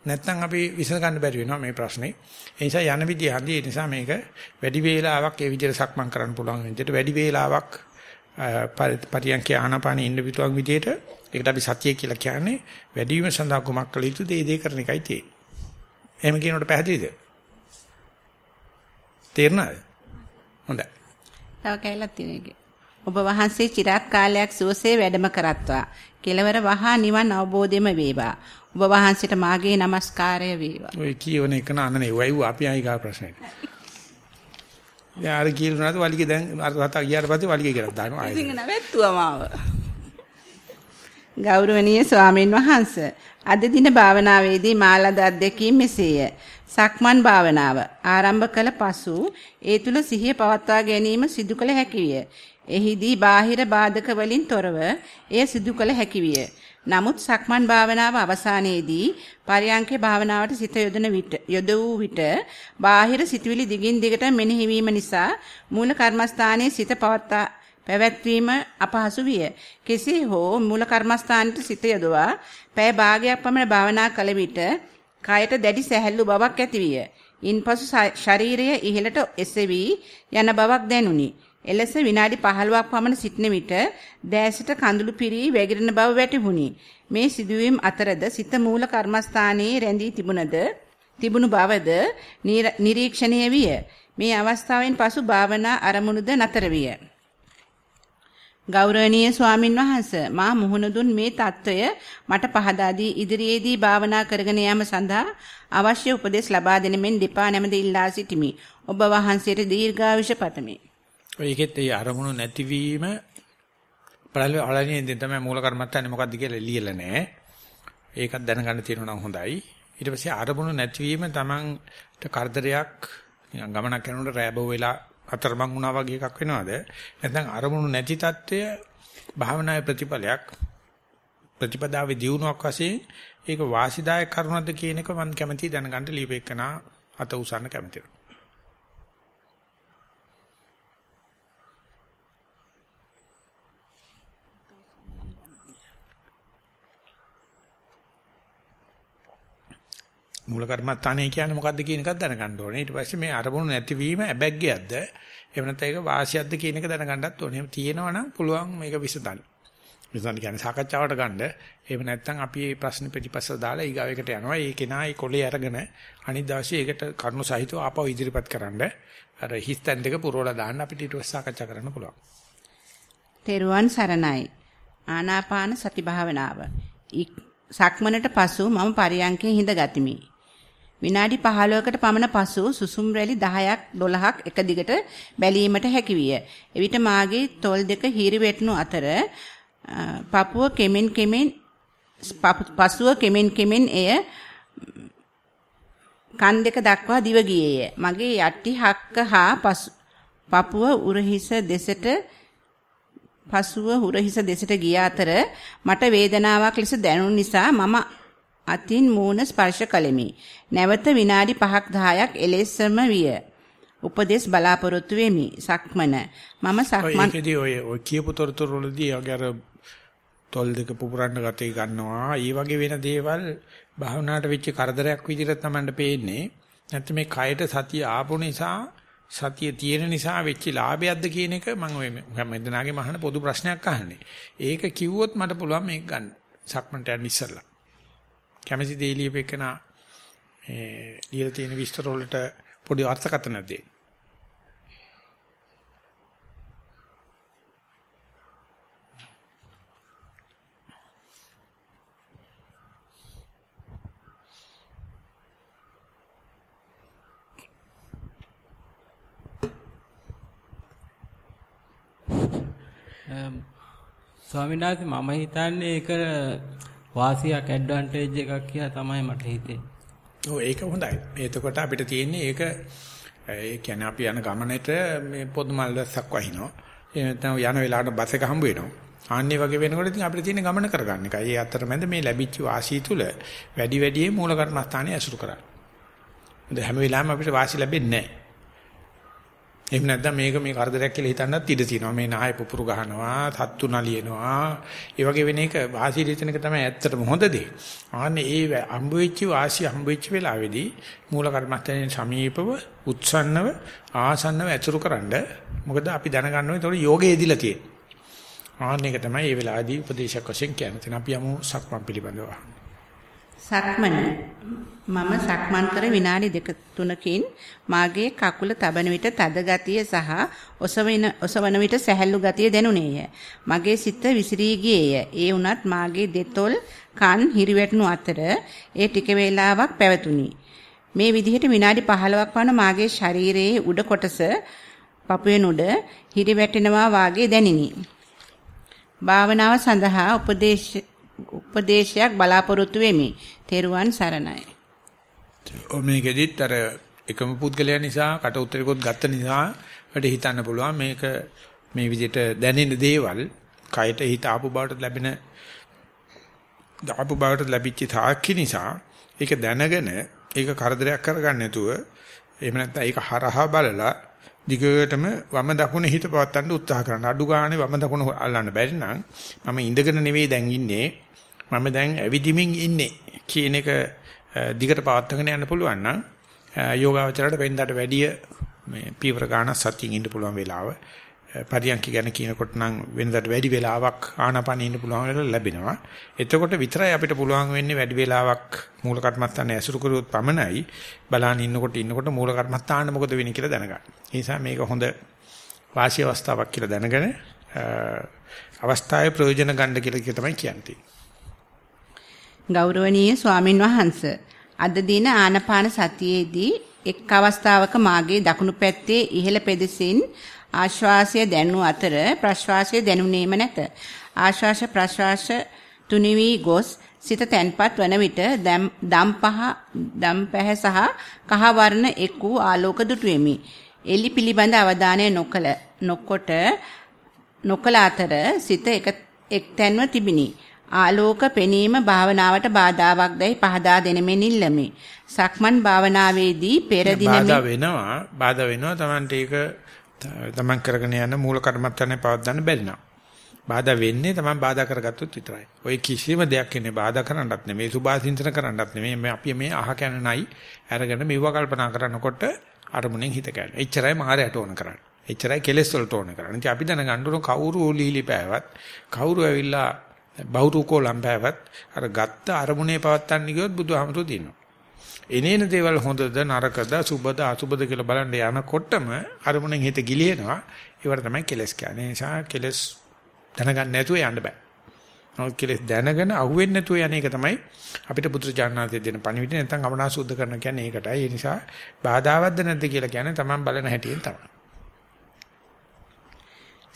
නැත්නම් අපි විසඳ ගන්න බැරි වෙනවා මේ ප්‍රශ්නේ. ඒ නිසා යන විදිය හරි ඒ නිසා මේක වැඩි වේලාවක් ඒ විදිහට සක්මන් කරන්න පුළුවන් විදිහට වැඩි වේලාවක් පරියන්ක ආනාපානෙ ඉන්න පිටුවක් විදිහට ඒකට අපි සතිය කියලා කියන්නේ වැඩි වීම සඳහා කුමක් කළ යුතුද ඒ දේ කරන එකයි තියෙන්නේ. එහෙම කියනකොට පැහැදිලිද? තේරෙනවද? හොඳයි. තව කැලක් තියෙනවා ඔබ වහන්සේ চিරාත් කාලයක් සුවසේ වැඩම කරත්වා. කෙලවර වහා නිවන් අවබෝධෙම වේවා. ඔබ වහන්සේට මාගේ নমස්කාරය වේවා. ඔය කියවන එක නනනේ වයිව අපි ආයි ගා ප්‍රශ්නෙට. දැන් අර කියලානද වලිගේ දැන් අර හත ගියාට පස්සේ වලිගේ කියලා දානවා. ඉතින් නැවැත්තුවා මාව. ගෞරවනීය ස්වාමීන් වහන්ස අද දින භාවනාවේදී මාලද අධ්‍යක්ීම් මෙසේය. සක්මන් භාවනාව ආරම්භ කළ පසු ඒ තුල සිහිය පවත්වා ගැනීම සිදු කළ හැකි විය. එහිදී බාහිර බාධක වලින් තොරව එය සිදු කළ හැකි විය. නමුත් සක්මන් භාවනාව අවසානයේදී පරයන්කේ භාවනාවට සිත යොදන විට යොදවූ විට බාහිර සිතුවිලි දිගින් දිගට මෙනෙහි වීම නිසා මූල කර්මස්ථානයේ සිත පවත්තා පැවැත්වීම අපහසු විය. කෙසේ හෝ මූල කර්මස්ථානයේ සිත යොදවා පැය භාගයක් පමණ භාවනා කළ විට කයට දැඩි සැහැල්ලු බවක් ඇති විය. ඉන්පසු ශරීරය ඉහළට එසවි යන බවක් දැනුනි. එලෙස විනාඩි 15ක් පමණ සිටන විට දැසට කඳුළු පිරී වැగిරෙන බව වැටහුණි. මේ සිදුවීම් අතරද සිත මූල කර්මස්ථානයේ රැඳී තිබුණද තිබුණු බවද නිරීක්ෂණය විය. මේ අවස්ථාවෙන් පසු භාවනා අරමුණුද නතර විය. ගෞරවනීය ස්වාමින් වහන්ස මා මුහුණ දුන් මේ தত্ত্বය මට පහදා දී ඉදිරියේදී භාවනා කරගෙන යාම සඳහා අවශ්‍ය උපදෙස් ලබා දෙන මෙන් දෙපා නැමද ඉල්ලා සිටිමි. ඔබ වහන්සේට දීර්ඝායුෂ පතමි. ඒකෙත් ඒ අරමුණු නැතිවීම බලන්නේ තමයි මූල කර්මත්තන්නේ මොකද්ද කියලා ලියලා නැහැ. ඒකත් දැනගන්න තියෙනවා නම් හොඳයි. ඊට පස්සේ අරමුණු නැතිවීම තමන්ට කරදරයක් ගමනක් යනකොට රෑබෝ වෙලා අතරමං වුණා වගේ එකක් වෙනවද? නැත්නම් අරමුණු නැති తত্ত্বය භාවනාවේ ප්‍රතිඵලයක් ප්‍රතිපදාවේ දියුණුවක් වශයෙන් ඒක වාසිදායක කරුණක්ද කියන එක මම කැමැති දැනගන්න ලියපෙකනා අත උසන්න කැමැතියි. මූල කර්මත්තානේ කියන්නේ මොකද්ද කියන එකත් දැනගන්න ඕනේ. ඊට පස්සේ මේ අරමුණු නැතිවීම ඇබැග්ගයක්ද? එහෙම නැත්නම් ඒක වාසියක්ද කියන එක දැනගන්නත් ඕනේ. එහෙම තියෙනවා නම් පුළුවන් මේක විසඳන්න. විසඳන්න කියන්නේ සාකච්ඡාවට ගන්න. එහෙම නැත්නම් අපි මේ ප්‍රශ්න පිටිපස්ස දාලා ඊගාවෙකට යනවා. ඒ කෙනා ඒ කොලේ අරගෙන අනිත් දවසේ ඒකට කරුණු සහිතව ආපහු ඉදිරිපත් කරන්න. අර හිස්තැන් දෙක පුරවලා දාන්න අපිට ඊට පස්සේ සාකච්ඡා කරන්න පුළුවන්. තෙරුවන් සරණයි. ආනාපාන සති භාවනාව. සක්මනට පසු මම පරියන්කේ හිඳ ගතිමි. විනාඩි 15කට පමණ පසු සුසුම් රැලි 10ක් 12ක් එක දිගට බැලීමට හැකි විය. එවිට මාගේ තොල් දෙක හිරි වැටුණු අතර පපුව කෙමෙන් කෙමෙන් පසුව කෙමෙන් කෙමෙන් එය කන් දෙක දක්වා දිව ගියේය. මගේ යටි හක්ක හා පපුව උරහිස දෙසට පසුව උරහිස දෙසට ගිය අතර මට වේදනාවක් ලෙස දැනුන නිසා මම අතින් මූණ ස්පර්ශ කළෙමි. නැවත විනාඩි 5ක් 10ක් එලෙසම විය. උපදේශ බලාපොරොත්තු වෙමි. සක්මන. මම සක්මන් ඒකදී ඔය ඔය කියපු තොරතුරු වලදී ඔය අර තොල් දෙක පුපුරන්න ගතේ ගන්නවා. ඒ වගේ වෙන දේවල් භාවනාවට වෙච්ච කරදරයක් විදිහට තමයි පේන්නේ. නැත්නම් මේ කයට සතිය ආපු නිසා සතිය තියෙන නිසා වෙච්ච ලාභයක්ද කියන එක මම ඔය මෙතනාගේ මහන පොදු ප්‍රශ්නයක් අහන්නේ. ඒක කිව්වොත් මට පුළුවන් මේක ගන්න. සක්මන්ට යන්න ඉස්සලා. කැමැති දේ ලියපෙකන ඒ ලියලා තියෙන විස්තර වලට පොඩි අර්ථකථනයක් දෙන්න. Um, ස්වාමීන් වහන්සේ මම හිතන්නේ ඒක වාසියක් ඇඩ්වාන්ටේජ් එකක් කියලා තමයි මට හිතෙන්නේ. ඔව් ඒක හොඳයි. එතකොට අපිට තියෙන්නේ ඒක ඒ කියන්නේ අපි යන ගමනේට මේ පොදු මල් දැස්සක් වහිනවා. ඒ නැත්නම් යන වෙලාවට බස් එක හම්බ වෙනවා. ආන්නේ වගේ වෙනකොට ඉතින් අපිට තියෙන ගමන කරගන්න එකයි. ඒ අතරමැද මේ ලැබිච්ච වාසිය තුල වැඩි වැඩියෙන් මූල කර්මස්ථානයේ ඇසුරු කරන්න. හැම වෙලාවෙම අපිට වාසි ලැබෙන්නේ නැහැ. එහෙම නැත්නම් මේක මේ කරදරයක් කියලා හිතන්නත් ඉඩ තියෙනවා. මේ නාය පුපුරු ගහනවා, තත්තු නලියනවා. ඒ වගේ වෙන එක වාසිය දෙන එක තමයි ඇත්තටම හොඳ දේ. ආන්නේ ඒ හම්බ වෙච්ච වාසිය හම්බ වෙච්ච වෙලාවේදී මූල කර්මස්ථානයේ සමීපව, උත්සන්නව, ආසන්නව ඇතුරුකරනද මොකද අපි දැනගන්න ඕනේ ඒතකොට යෝගයේදීලා තියෙන්නේ. ආන්න එක තමයි මේ වෙලාවේදී උපදේශයක් වශයෙන් කියන්නේ. අපි යමු සක්මන් පිළිබඳව. සක්මන මම සක්මන් කර විනාඩි දෙක තුනකින් මාගේ කකුල තබන විට තද ගතිය සහ ඔසවන ඔසවන විට සැහැල්ලු ගතිය දැනුනේය. මගේ සිත විසිරී ගියේය. ඒ වුණත් මාගේ දෙතොල් කන් හිරිවැටුණු අතර ඒ ටික වේලාවක් පැවතුණි. මේ විදිහට විනාඩි 15ක් වන මාගේ ශරීරයේ උඩ කොටස පපුවෙන් උඩ හිරිවැටෙනවා වාගේ දැනිනි. භාවනාව සඳහා උපදේශ උපදේශයක් බලාපොරොත්තු වෙමි. තෙරුවන් සරණයි. ඔ මේකෙදිත් අර එකම පුද්ගලයා නිසා කට උත්තරයකොත් ගත්ත නිසා වැඩ හිතන්න පුළුවන් මේක මේ විදිහට දැනෙන දේවල් කයට හිත ආපු බවට ලැබෙන ආපු බවට ලැබිච්ච තාක්ෂි නිසා ඒක දැනගෙන ඒක කරදරයක් කරගන්න නැතුව එහෙම නැත්නම් ඒක හරහා බලලා දිගටම වම දකුණ හිත පවත්වන්න උත්සාහ කරන්න. අඩු ගානේ වම දකුණ අල්ලන්න බැරි නම් මම ඉඳගෙන නෙවෙයි දැන් ඉන්නේ. මම දැන් ඇවිදිමින් ඉන්නේ කියන එක දිගට පවත්වාගෙන යන්න පුළුවන් නම් යෝගාවචරයට වෙනදාට වැඩිය මේ පීවර ගන්න සතියින් ඉන්න පුළුවන් වෙලාව පරියන්ක ගැන කියනකොට නම් වෙනදාට වැඩි වෙලාවක් ආනාපානෙ ඉන්න පුළුවන් වෙලාව ලැබෙනවා. එතකොට විතරයි අපිට පුළුවන් වෙන්නේ වැඩි වෙලාවක් මූල කර්මස්ථානේ ඇසුරු කරුවොත් පමණයි බලන්න ඉන්නකොට ඉන්නකොට මූල කර්මස්ථාන මොකද වෙන්නේ කියලා දැනගන්න. ඒ නිසා මේක හොඳ වාසිය අවස්ථාවක් කියලා දැනගෙන අවස්ථාවේ ප්‍රයෝජන ගන්න කියලා තමයි කියන්නේ. ගෞරවනීය ස්වාමින් වහන්සේ අද දින ආනපාන සතියේදී එක් අවස්ථාවක මාගේ දකුණු පැත්තේ ඉහළ පෙදෙසින් ආශ්වාසය දැනු අතර ප්‍රශ්වාසය දැනුනේම නැත. ආශ්වාස ප්‍රශ්වාස තුනිවි ගොස් සිත තැන්පත් වන විට දම් පහ දම් පැහැ සහ කහ වර්ණ එක් වූ ආලෝක දුටුවෙමි. එලි පිළිබඳ අවධානය නොකල නොකොට නොකල අතර සිත එක එක්තැන්ව තිබිනි. ආලෝක පෙනීම භාවනාවට බාධාවක් දැයි පහදා දෙනෙමින් ඉල්ලමි. සක්මන් භාවනාවේදී පෙර දිනෙමි බාධා වෙනවා. බාධා වෙනවා Tamante ඒක තමන් කරගෙන යන මූල කර්මත්තනේ පවත්වන්න බැරි නම්. බාධා වෙන්නේ තමන් බාධා කරගත්තොත් විතරයි. ඔය කිසිම දෙයක් ඉන්නේ බාධා කරන්නත් නෙමෙයි, සුභාසින්තන කරන්නත් නෙමෙයි. මේ අපි මේ අහ කන නයි අරගෙන මෙව කල්පනා කරනකොට අරමුණෙන් හිත ගන්න. එච්චරයි මාරයට ඕන කරන්නේ. එච්චරයි කෙලෙස් වලට ඕන කරන්නේ. ඉතින් අපි දැනගන්න ඕන කවුරු ලීලි පෑවත්, කවුරු ඇවිල්ලා බහුරුකෝ ලම්බෑවත් අර ගත්ත අරමුණේ පවත්තන්න ගියොත් බුදුහාමතුරු දිනනවා. එනේන දේවල් හොඳද නරකද සුබද අසුබද කියලා බලන්න යනකොටම අරමුණෙන් හිත ගිලිනවා. ඒවට තමයි කෙලස් කියන්නේ. ඒ නිසා කෙලස් දැනගන්න නැතුව යන්න බෑ. නමුත් කෙලස් දැනගෙන අහුවෙන්නේ නැතුව යන එක තමයි අපිට පුදුරජානනාතේ දෙන පණිවිඩ නැත්නම් අමනා සුද්ධ කරන කියන්නේ ඒකටයි. ඒ නිසා බාධාවත්ද නැද්ද කියලා කියන්නේ Taman බලන හැටියෙන් තමයි.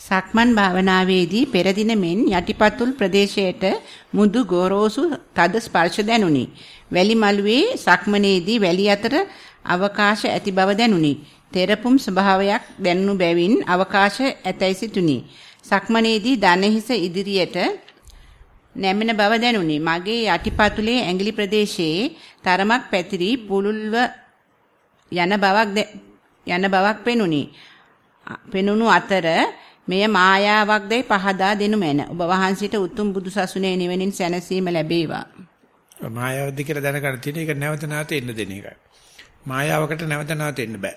සක්මන් භාවනාවේදී පෙර දින මෙන් යටිපතුල් ප්‍රදේශයට මුදු ගොරෝසු තද ස්පර්ශ දැනුනි. වැලි මළුවේ සක්මනේදී වැලි අතර අවකාශ ඇති බව දැනුනි. තෙරපුම් ස්වභාවයක් දැනුණු බැවින් අවකාශ ඇතැයි සිතුනි. සක්මනේදී දණහිස ඉදිරියට නැමෙන බව දැනුනි. මගේ යටිපතුලේ ඇඟිලි ප්‍රදේශයේ තරමක් පැතිරි පුළුල්ව යන බවක් යන බවක් පෙනුනි. පෙනුණු අතර මෙය මායාවක්දයි පහදා දෙනු මැන. ඔබ වහන්සේට උතුම් බුදුසසුනේ නිවෙනින් සැනසීම ලැබේවා. මායාවක්ද කියලා දැනගන්න තියෙන එක නැවත නැවත එන්න දෙන එකයි. මායාවකට නැවත නැවත එන්න බෑ.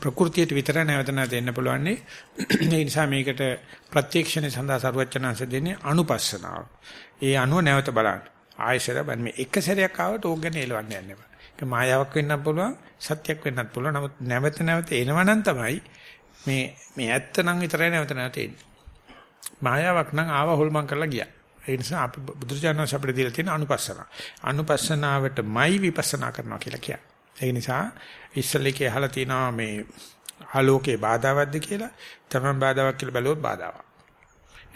ප්‍රകൃතියට විතර නැවත නැවත එන්න පුළුවන්. ඒ නිසා මේකට ප්‍රත්‍යක්ෂණය සඳහා සරුවචනාංශ දෙන්නේ අනුපස්සනාව. ඒ අනුව නැවත බලන්න. ආයශර බන් මේ එක සැරයක් ආවට ඕක ගැන එලවන්න යන්න එපා. ඒක මායාවක් වෙන්නත් පුළුවන්, සත්‍යයක් වෙන්නත් පුළුවන්. නමුත් නැවත නැවත එනවනම් තමයි මේ මේ ඇත්ත නම් විතරයි නැවත නැවත එන්නේ. මායාවක් නම් ආව හොල්මන් කරලා ගියා. ඒ නිසා අපි බුදුරජාණන් අපිට දීලා තියෙන අනුපස්සන. අනුපස්සනාවටමයි විපස්සනා කරනවා කියලා කියන්නේ. ඒ නිසා ඉස්සල්ලේකේ අහලා තියෙනවා මේ ආලෝකේ බාධාවත්ද කියලා. තමන් බාධාවක් කියලා බැලුවොත් බාධාවක්.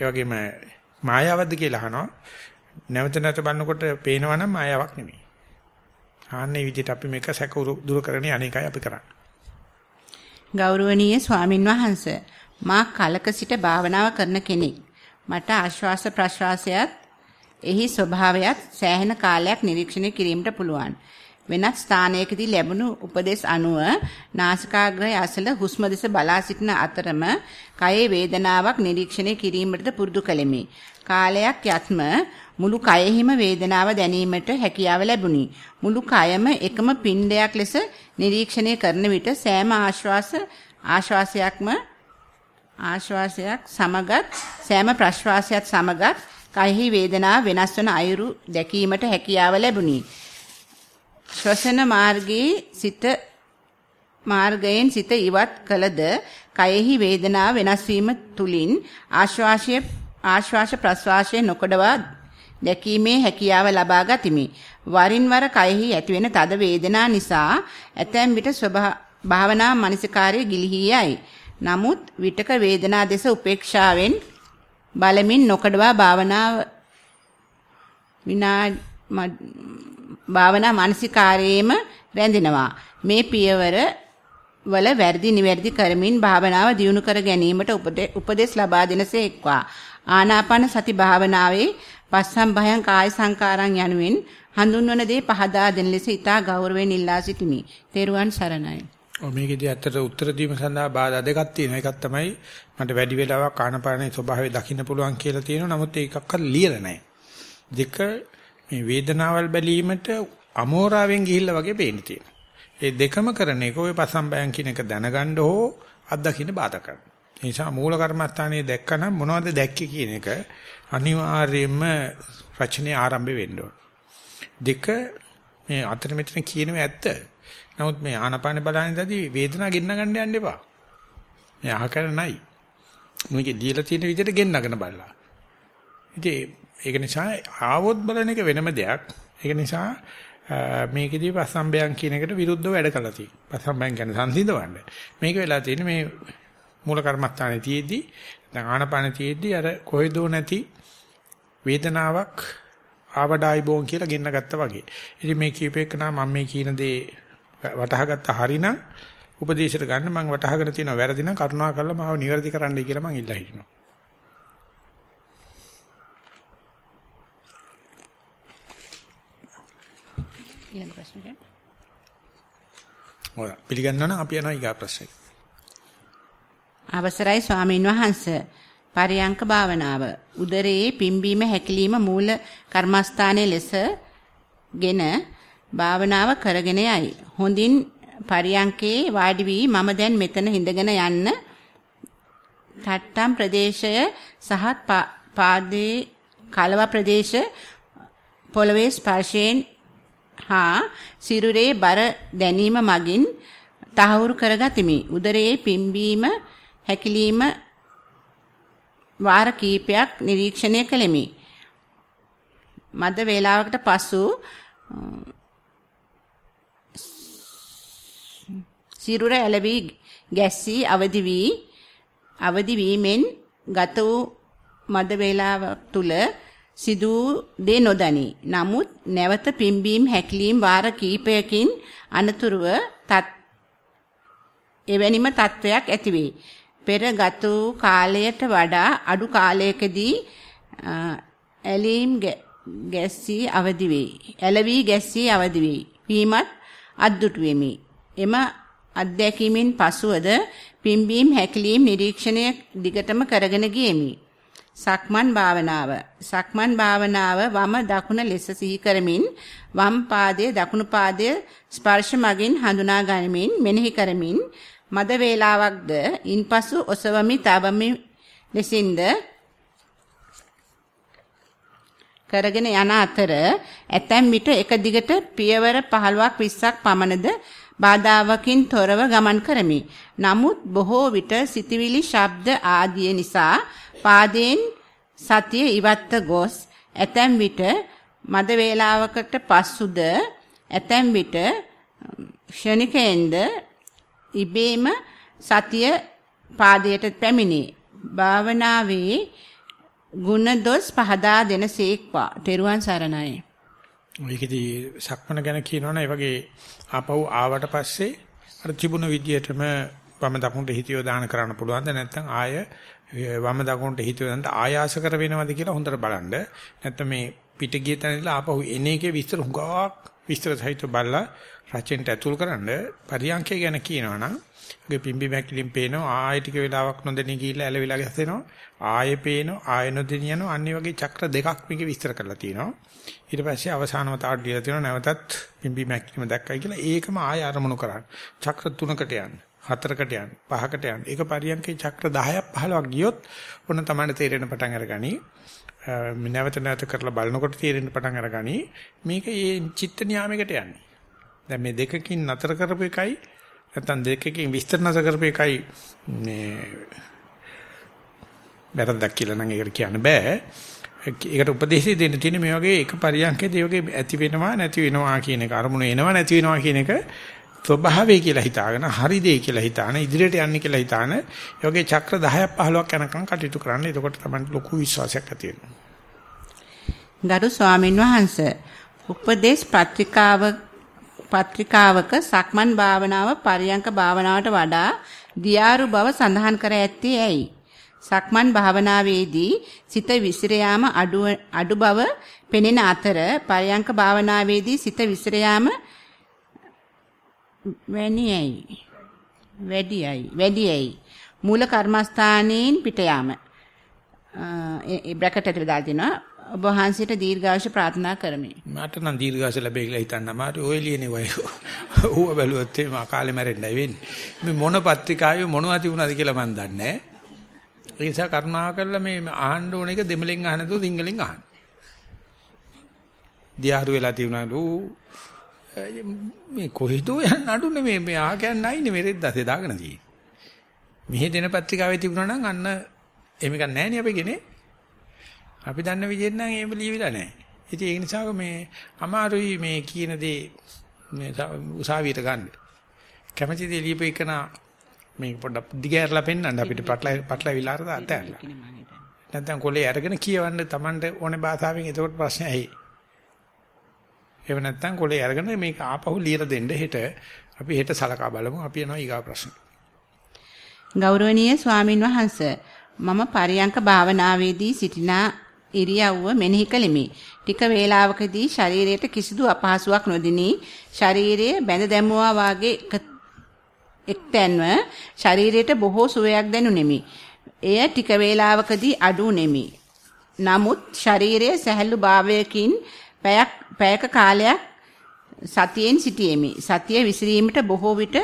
ඒ වගේම මායාවත්ද කියලා අහනවා. නැවත නැවත බලනකොට පේනවා නම් මායාවක් නෙමෙයි. ආන්නේ විදිහට අපි මේක සැක දුරු කරන්නේ අනේකයි අපි කරන්නේ. ගෞරවනීය ස්වාමින් වහන්සේ මා කලක සිට භාවනාව කරන කෙනෙක්. මට ආශ්වාස ප්‍රශ්වාසයත් එහි ස්වභාවයත් සෑහෙන කාලයක් නිරීක්ෂණය කිරීමට පුළුවන්. වෙනත් ස්ථානයකදී ලැබුණු උපදෙස් අනුව නාසිකාග්‍රය අසල හුස්ම දෙස බලා සිටින අතරම කයේ වේදනාවක් නිරීක්ෂණය කිරීමට පුරුදු කළෙමි. කාලයක් යත්ම මුළු කයෙහිම වේදනාව දැනීමට හැකියාව ලැබුණි. මුළු කයම එකම පින්ඩයක් ලෙස නිරීක්ෂණය කරන විට සෑම ආශ්වාස ආශ්වාසයක්ම ආශ්වාසයක් සමගත් සෑම ප්‍රශ්වාසයත් සමගත් කයෙහි වේදනාව වෙනස් වන අයුරු දැකීමට හැකියාව ලැබුණි. ශ්වසන මාර්ගයේ සිත මාර්ගයෙන් සිත ඉවත් කළද කයෙහි වේදනාව වෙනස් වීම තුලින් ආශ්වාසය ආශ්වාස ප්‍රශ්වාසයේ නොකඩවා දැකීමේ හැකියාව ලබා ගතිමි. වරින් වර කයෙහි ඇතිවෙන තද වේදනා නිසා ඇතැම් විට භාවනා මනසිකාරයේ ගිලිහී යයි. නමුත් විටක වේදනා දෙස උපේක්ෂාවෙන් බලමින් නොකඩවා භාවනාව විනා භාවනා මානසිකාරයේම රැඳෙනවා. මේ පියවර වල වැරදි නිවැරදි කරමින් භාවනාව දියුණු කර ගැනීමට උපදෙස් ලබා දෙනසේක්වා. ආනාපාන සති භාවනාවේ පස්සම් භයං කාය සංකාරං යනුවෙන් හඳුන්වන දේ පහදා දෙන ලෙස ඊටා ගෞරවයෙන් ඉල්ලා සිටිමි. තෙරුවන් සරණයි. ඔව් මේකේදී ඇත්තට උත්තර දීම සඳහා බාධා දෙකක් තියෙනවා. එකක් තමයි මට වැඩි වෙලාවක් ආනපානයේ ස්වභාවය දකින්න පුළුවන් කියලා තියෙනවා. නමුත් ඒකක්වත් ලියලා නැහැ. දෙක මේ වේදනාවල් බැලීමට අමෝරාවෙන් ගිහිල්ලා වගේ පේන්න තියෙනවා. ඒ දෙකම කරන එක ඔය පසම්බයන් කියන එක දැනගන්න හෝ අත්දකින්න බාධා කරනවා. ඒ නිසා මූල කර්මස්ථානයේ දැක්කනම් මොනවද දැක්කේ කියන එක අනිවාර්යයෙන්ම රචනයේ ආරම්භ වෙන්න ඕන. දෙක මේ අතර මෙතන කියනවා ඇත්ත. නමුත් මේ ආනපාන බලහින්දදී වේදනාව ගෙන්න ගන්න යන්න එපා. මේ අහකර නයි. මේකේ දීලා තියෙන විදිහට ගෙන්නගෙන බලලා. ඉතින් ඒක නිසා ආවොත් බලන එක වෙනම දෙයක්. ඒක නිසා මේකෙදී පස්සම්බයන් කියන එකට විරුද්ධව වැඩ කළා තියෙනවා. පස්සම්බයන් කියන්නේ සංසිඳවන්න. මේක වෙලා තියෙන්නේ මේ මූල කර්මස්ථානයේ තියේදී දැන් ආනපාන තියේදී අර කොහෙදෝ නැති වේදනාවක් ආවඩායි බෝන් කියලා ගෙන්න ගත්තා වගේ. ඉතින් මේ කීපයක නා මම මේ කියන දේ වටහාගත්ත හරිනම් උපදේශයට ගන්න මම වටහාගෙන තියෙනවා වැරදි නම් කරුණා කරලා මාව නිවැරදි කරන්නයි කියලා මම ඉල්ලා හිටිනවා. ඊළඟ ප්‍රශ්නෙට. ඔය පිළිගන්නවා නම් අපි යනවා ඊගා ප්‍රශ්නෙට. අවසරයි ස්වාමීන් වහන්ස පරියංක භාවනාව උදරයේ පිම්බීම හැකිලිම මූල කර්මස්ථානයේ ලෙසගෙන භාවනාව කරගෙන යයි. හොඳින් පරියංකේ වාඩි වී මම දැන් මෙතන හිඳගෙන යන්න තට්ටම් ප්‍රදේශය සහ පාදයේ කලව ප්‍රදේශ පොළවේ ස්පර්ශයෙන් හා සිරුරේ බර දැනීම මගින් තහවුරු කරගතිමි. උදරයේ පිම්බීම හැකිලිම වාර කීපයක් නිරීක්ෂණය කළෙමි. මද වේලාවකට පසු සිරුර ඇලවි ගැස්සී අවදි වී අවදි වීමෙන් ගත වූ මද වේලාවක් තුල සිදු දේ නොදනි. නමුත් නැවත පිම්බීම් හැකිලීම් වාර කීපයකින් අනතුරුව තත් එවැනිම තත්වයක් ඇතිවේ. පෙර ගත වූ කාලයට වඩා අඩු කාලයකදී ඇලීම් ගැස්සී අවදි වේ. ඇලවි ගැස්සී අවදි වේ. වීමත් අද්දුටු වෙමි. එම අත්දැකීමෙන් පසුවද පිම්බීම් හැකිලීම් නිරීක්ෂණය දිගටම කරගෙන ගියෙමි. සක්මන් භාවනාව. සක්මන් භාවනාව වම දකුණ ලෙස සිහි කරමින් වම් පාදයේ දකුණු පාදයේ ස්පර්ශ මගින් හඳුනා ගනිමින් මෙනෙහි කරමින් මද වේලාවක්ද ඉන්පසු ඔසවමි තබමි ලෙසින්ද කරගෙන යන අතර ඇතැම් විට එක දිගට පියවර 15ක් 20ක් පමණද බාධාවකින් තොරව ගමන් කරමි. නමුත් බොහෝ විට සිතවිලි ශබ්ද ආදිය නිසා පාදයෙන් සතිය ඉවත්ත ගොස් ඇතැම් විට මද වේලාවකට පස්සුද ඇතැම් විට ක්ෂණිකයෙන්ද ඉබේම සතිය පාදයට පැමිණේ. භාවනාවේ ගුණ දොස් පහදා දෙනසේක්වා. තෙරුවන් සරණයි. ඒකෙදී සක්මන ගැන කියනවනේ ඒ වගේ ආපහු ආවට පස්සේ අර තිබුණ විදියටම වම දකුණට හිතියෝ දාන කරන්න පුළුවන්ද නැත්නම් ආය වම දකුණට හිතියෝ දාන්න ආයාස කර වෙනවද කියලා හොඳට බලන්න. නැත්නම් මේ පිට ගිය තැනදලා ආපහු එන එකේ විස්තර හුඟක් විස්තර සහිතව බලලා රචෙන්ට ඇතුල් කරන්න පරියන්කය ගැන කියනවනම් ඒ පිම්බි මැකිලින් පේනවා ආයෙ ටික වෙලාවක් නොදෙනී ගිහිල්ලා ඇලවිලා ගැස්සෙනවා ආයෙ පේනවා ආයෙ නොදෙනී යනවා අන්නේ වගේ චක්‍ර දෙකක් මේක විස්තර කරලා තියෙනවා. ඊට පස්සේ අවසානම තාඩ දීලා තියෙනවා නැවතත් පිම්බි මැකිලිම දැක්කයි කියලා. ඒකම ආයෙ අරමුණු කරන්න. චක්‍ර තුනකට යන්න හතරකට යන්න පහකට යන්න. ඒක පරියන්කේ චක්‍ර 10ක් 15ක් ගියොත් ඔන්න තමයි තේරෙන පටන් අරගනි. නැවත නැවත කරලා බලනකොට තේරෙන පටන් අරගනි. මේක මේ චිත්ත නියාමයකට යන්නේ. දැන් මේ දෙකකින් නතර කරපු එකයි නැත්නම් දෙකකින් විස්තර නතර කරපු එකයි මේ වැරද්දක් කියලා නම් ඒකට කියන්න බෑ. ඒකට උපදේශය දෙන්න තියෙන්නේ මේ වගේ එක පරියන්කේදී වගේ ඇති වෙනවා නැති වෙනවා කියන එක අරමුණ එනවා නැති වෙනවා කියන එක ස්වභාවය කියලා හිතාගෙන හරි දෙයි කියලා හිතාන ඉදිරියට යන්නේ කියලා හිතාන ඒ වගේ චක්‍ර 10ක් 15ක් යනකම් කටයුතු කරන්න. එතකොට තමයි ලොකු විශ්වාසයක් ඇති වෙන්නේ. ගරු ස්වාමින් වහන්සේ උපදේශ පත්‍රිකාව පත්‍රිකාවක සක්මන් භාවනාව පරියංක භාවනාවට වඩා දියාරු බව සඳහන් කර ඇත්තේ ඇයි? සක්මන් භාවනාවේදී සිත විසිර යාම අඩු අඩු බව පෙනෙන අතර පරියංක භාවනාවේදී සිත විසිර යාම වැනියයි වැඩියයි වැඩියයි මූල කර්මස්ථානයෙන් පිට යාම ඒ බ්‍රැකට් ඇතුළේ දාලා තිනවා ඔබ වහන්සේට දීර්ඝායුෂ ප්‍රාර්ථනා කරමි. මට නම් දීර්ඝායුෂ ලැබෙයි කියලා හිතන්න අමාරු. ඔය ලියනේ වය. ඌව බැලුවොත් එimhe කාලේ මැරෙන්නයි වෙන්නේ. මේ මොන පත්‍රිකාවේ මොනවද තිබුණාද කියලා මන් දන්නේ නැහැ. ඒ නිසා කරුණා කරලා මේ අහන්න ඕන එක දෙමළෙන් අහන්න නැතුව සිංහලෙන් අහන්න. දියාරු වෙලා තියුණාලු මේ කොහෙදෝ යන්න අඩුනේ මේ මේ ආ කියන්නේ නැයිනේ මේ රෙද්දාසේ දාගෙන තියෙන්නේ. මෙහෙ දෙන පත්‍රිකාවේ තිබුණා නම් අන්න එහෙම එකක් නැහැ නේ අපි කෙනේ. අපි දන්න විදිහෙන් නම් එහෙම ලියවිලා නැහැ. ඉතින් ඒ නිසා මේ අමාරුයි මේ කියන දේ මේ උසාවියට ගන්න. කැමැති දේ ලියපෙකන මේක පොඩ්ඩක් දිගහැරලා පෙන්නන්න අපිට පටල පටලවිලා අර අතහැරලා. නැත්නම් කොලේ අරගෙන කියවන්න Tamanට ඕනේ භාෂාවෙන් එතකොට ප්‍රශ්නේ ඇහි. එහෙම නැත්නම් කොලේ අරගෙන මේක ආපහු ලියලා දෙන්න හෙට අපි හෙට සලකා බලමු අපි යනවා ඊගා ප්‍රශ්න. ගෞරවනීය ස්වාමින් වහන්සේ මම පරියංක භාවනාවේදී සිටිනා ඉරියව්ව මෙනෙහි කළෙමි. ටික වේලාවකදී ශරීරයට කිසිදු අපහසුාවක් නොදිනී ශරීරය බැඳ දැමුවා වාගේ එක්තැන්ව ශරීරයට බොහෝ සුවයක් දැනුනෙමි. එය ටික වේලාවකදී අඩු නෙමි. නමුත් ශරීරයේ සැහැල්ලු භාවයකින් පැයක් පැයක කාලයක් සතියෙන් සිටියෙමි. සතිය විසිරීමට බොහෝ විට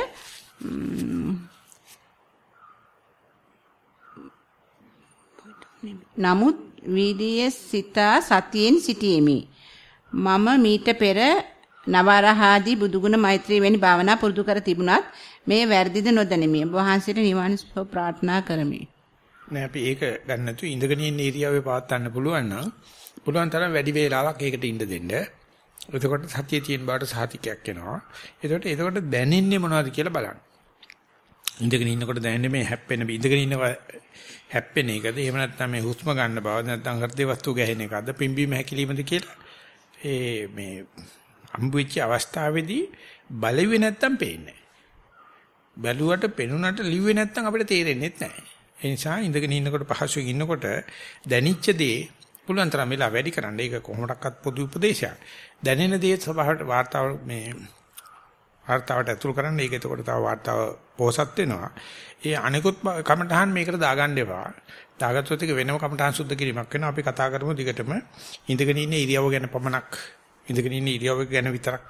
නමුත් වීර්යය සිතා සතියෙන් සිටියෙමි. මම මීට පෙර නවරහාදී බුදුගුණ මෛත්‍රී වැනි භාවනා පුරුදු කර තිබුණත් මේ වැරදිද නොදැනෙමි. ඔබ වහන්සේට නිවන් සුව ප්‍රාර්ථනා කරමි. නෑ අපි ඒක ගන්න නැතුව ඉඳගෙන ඉන්න ඉරියව්වේ පවත්වන්න පුළුවන් නම් පුළුවන් තරම් වැඩි වේලාවක් ඒකට ඉඳ දෙන්න. එතකොට සතියේ තියෙන බාට සහතිකයක් එනවා. එතකොට එතකොට දැනෙන්නේ මොනවද කියලා බලන්න. ඉඳගෙන ඉන්නකොට දැනෙන්නේ මේ හැප්පෙන ඉඳගෙන ඉන්න හැප්පෙන එකද එහෙම නැත්නම් මේ හුස්ම ගන්න බව නැත්නම් හෘද වස්තු ගැහෙන එකද පිම්බීම හැකිලීමද කියලා ඒ මේ අම්බුච්ච අවස්ථාවේදී බලෙවි නැත්නම් පේන්නේ බැලුවට පෙනුනට ලිව්වේ නැත්නම් අපිට තේරෙන්නේ නැහැ. ඒ නිසා ඉඳගෙන ඉන්නකොට පහසුවෙන් ඉන්නකොට දැනිච්ච දේ පුළුවන් තරම් වෙලා වැඩි කරන්න. ඒක කොහොමඩක්වත් පොදු උපදේශයක්. දැනෙන දේ සභාවට වාර්තාව මේ වාර්තාවට ඇතුල් කරන්න. ඒක එතකොට තව වාර්තාව පොසත් වෙනවා. ඒ අනිකුත් කමටහන් මේකට දාගන්න එපා. දාගත්තොත් ඒක වෙනම කමටහන් සුද්ධ කිරීමක් වෙනවා. අපි කතා කරමු දිගටම ඉඳගෙන ඉන්න ඉරියව්ව ගැන පමණක් ඉඳගෙන ඉන්න ඉරියව්ව ගැන විතරක්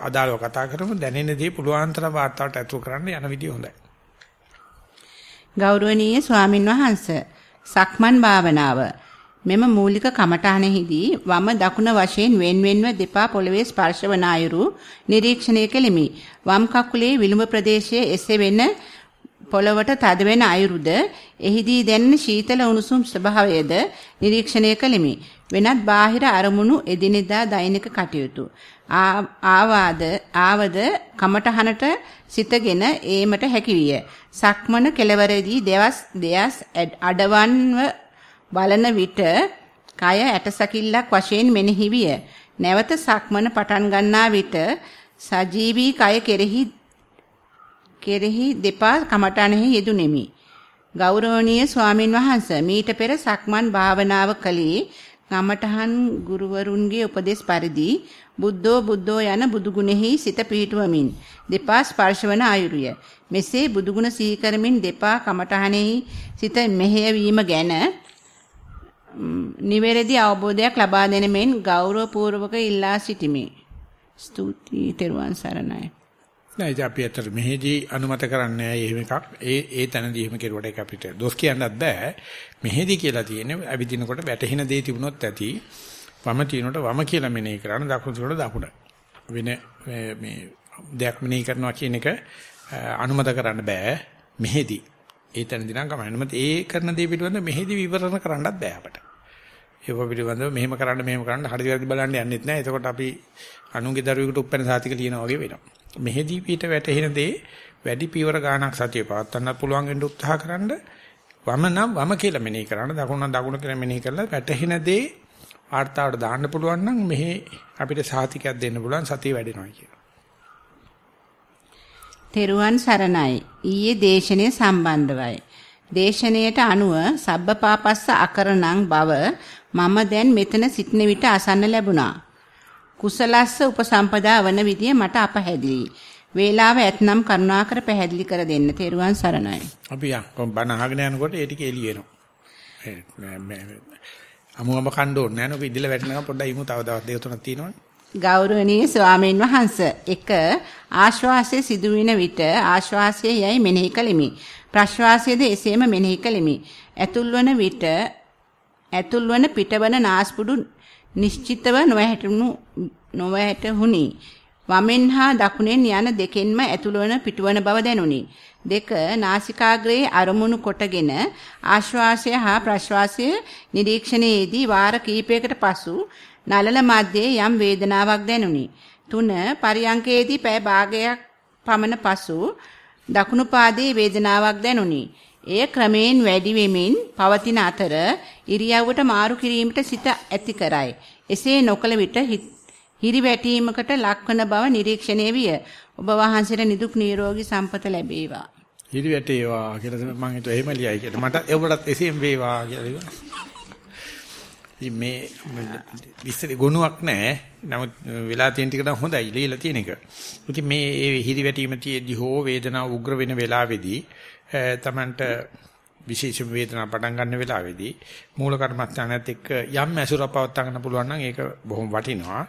අදාළව කතා කරමු. දැනෙන දේ පුළුවන් තරම් වාර්තාවට ඇතුල් කරන්න යන විදිය හොඳයි. ගෞරවනීය ස්වාමින් වහන්සේ සක්මන් භාවනාව මෙම මූලික කමඨහනෙහිදී වම දකුණ වශයෙන් වෙන්වෙන්ව දෙපා පොළවේ ස්පර්ශ වන අයුරු නිරීක්ෂණය කෙලිමි. වම් කකුලේ විලුඹ ප්‍රදේශයේ එසෙවෙන පොළවට තද වෙන අයුරුද එහිදී දැනෙන ಶೀතල උණුසුම් ස්වභාවයද නිරීක්ෂණය කෙලිමි. වෙනත් බාහිර අරමුණු එදිනෙදා දෛනික කටයුතු ආවාද ආවද කමඨහනට සිතගෙන ඒමට හැකියිය. සක්මන කෙලවරදී දෙවස් දෙයස් අඩවන්ව බලන විට කය ඇටසකිල්ලක් වශයෙන් මෙනෙහි විය. නැවත සක්මන පටන් ගන්නා විට සජීවී කය කෙරෙහි කෙරෙහි දෙපා කමඨණෙහි යෙදුණෙමි. ගෞරවනීය ස්වාමින් වහන්සේ මීට පෙර සක්මන් භාවනාව කළේ කමඨහන් ගුරුවරුන්ගේ උපදෙස් පරිදි බුද්ධෝ බුද්ධෝ යන බුදුගුණෙහි සිත පිහිටුවමින් දෙපා ස්පර්ශවන ආයුරිය. මෙසේ බුදුගුණ සිහි කරමින් දෙපා කමඨහනෙහි සිත මෙහෙයවීම ගැන නිවැරදි අවබෝධයක් ලබා දෙන මෙන් ගෞරවපූර්වක ඉල්ලා සිටිමි. ස්තුතියි තෙරුවන් සරණයි. නෑ ඉතින් අපි අතර මෙහෙදී අනුමත කරන්නේ නෑ එහෙම එකක්. ඒ ඒ තැනදී එහෙම කෙරුවට ඒක අපිට දොස් කියන්නත් බෑ. මෙහෙදී කියලා තියෙන්නේ ඇවිදිනකොට වැටෙන දේ තිබුණොත් ඇති. වම තිනකොට වම කියලා මෙනෙහි කරන්න දකුණු තිනකොට දකුණ. වෙන මේ දෙයක් මෙනෙහි කරනවා කියන එක අනුමත කරන්න බෑ මෙහෙදී. ඒ තැනදී නම් කමන්නේ. මත ඒ කරන දේ පිළිබඳව මෙහෙදී විවරණ කරන්නත් බෑ අපට. ඒක පිළිබඳව මෙහෙම කරන්න මෙහෙම කරන්න හරි වැරදි බලන්න යන්නෙත් නෑ. එතකොට අපි අනුන්ගේ දරුවෙකුට උපැන්න සාතික ලියනවා වගේ වෙනවා. මෙහෙදී පිට වැටෙන දේ වැඩි පියවර ගාණක් සතිය පවත්වන්න පුළුවන් වෙන්න උත්සාහ කරන්න වම නම් වම කියලා මෙනෙහි කරන්න දකුණ නම් දකුණ කියලා මෙනෙහි කරලා වැටෙන දේ ආර්තාවට දාන්න පුළුවන් නම් මෙහි අපිට සාතිකයක් දෙන්න පුළුවන් සතිය වැඩෙනවා කියලා. තෙරුවන් සරණයි. ඊයේ දේශනය සම්බන්ධවයි. දේශනයට අනුව සබ්බපාපස්ස අකරණං බව මම දැන් මෙතන සිටින විට අසන්න ලැබුණා. කුසලස්ස උපසම්පදා වන විදිය මට අපහැදිලි. වේලාව ඇතනම් කරුණාකර පැහැදිලි කර දෙන්න. තෙරුවන් සරණයි. අපි යම් බණ අහගෙන යනකොට ඒ ටික එළිය එනවා. අමුමම කණ්ඩ ඕනේ නැහැ නෝ ඉදිරිය වැටෙනවා පොඩ්ඩක් ඉමු තව දවස් දෙක තුනක් තියෙනවනේ. ගෞරවනීය ස්වාමීන් වහන්ස එක ආශ්වාසයේ සිදුවෙන විට ආශ්වාසයේ යයි මෙනෙහි කළෙමි ප්‍රශ්වාසයේද එසේම මෙනෙහි කළෙමි ඇතුල්වන විට ඇතුල්වන පිටවන නාස්පුඩු නිශ්චිතව නොහැටුණු නොහැටුණි. වමෙන් හා දකුණෙන් යන දෙකෙන්ම ඇතුළවන පිටවන බව දැනුනි. දෙක නාසිකාග්‍රයේ අරමුණු කොටගෙන ආශ්වාසය හා ප්‍රශ්වාසය නිරීක්ෂණයේදී වාර කිහිපයකට පසු නලල මැද්දේ යම් වේදනාවක් දැනුනි. තුන පරියංකයේදී පය භාගයක් පමණ පසු දකුණු පාදයේ වේදනාවක් දැනුනි. එය ක්‍රමයෙන් වැඩි වෙමින් පවතින අතර ඉරියව්වට මාරු කිරීමට සිත ඇති කරයි. එසේ නොකල විට හිරිවැටීමකට ලක්වන බව නිරීක්ෂණය විය. ඔබ වහන්සේට නිදුක් නිරෝගී සම්පත ලැබේවා. හිරිවැටේවා කියලා මම හිතුවා එහෙම ලියයි කියලා. මට ඔබටත් එසේම වේවා කියලා. මේ විස්තර ගුණයක් නැහැ. නමුත් වෙලා තියෙන ටික නම් හොඳයි ලියලා තියෙන එක. ඉතින් මේ හිරිවැටීම තියේදී හෝ වේදනාව උග්‍ර වෙන වෙලාවේදී තමන්ට විශේෂ වේදනාවක් පටන් ගන්න වෙලාවේදී මූල කර්මස්ථානයත් එක්ක යම් ඇසුරක් පවත් ගන්න පුළුවන් නම් ඒක බොහොම වටිනවා.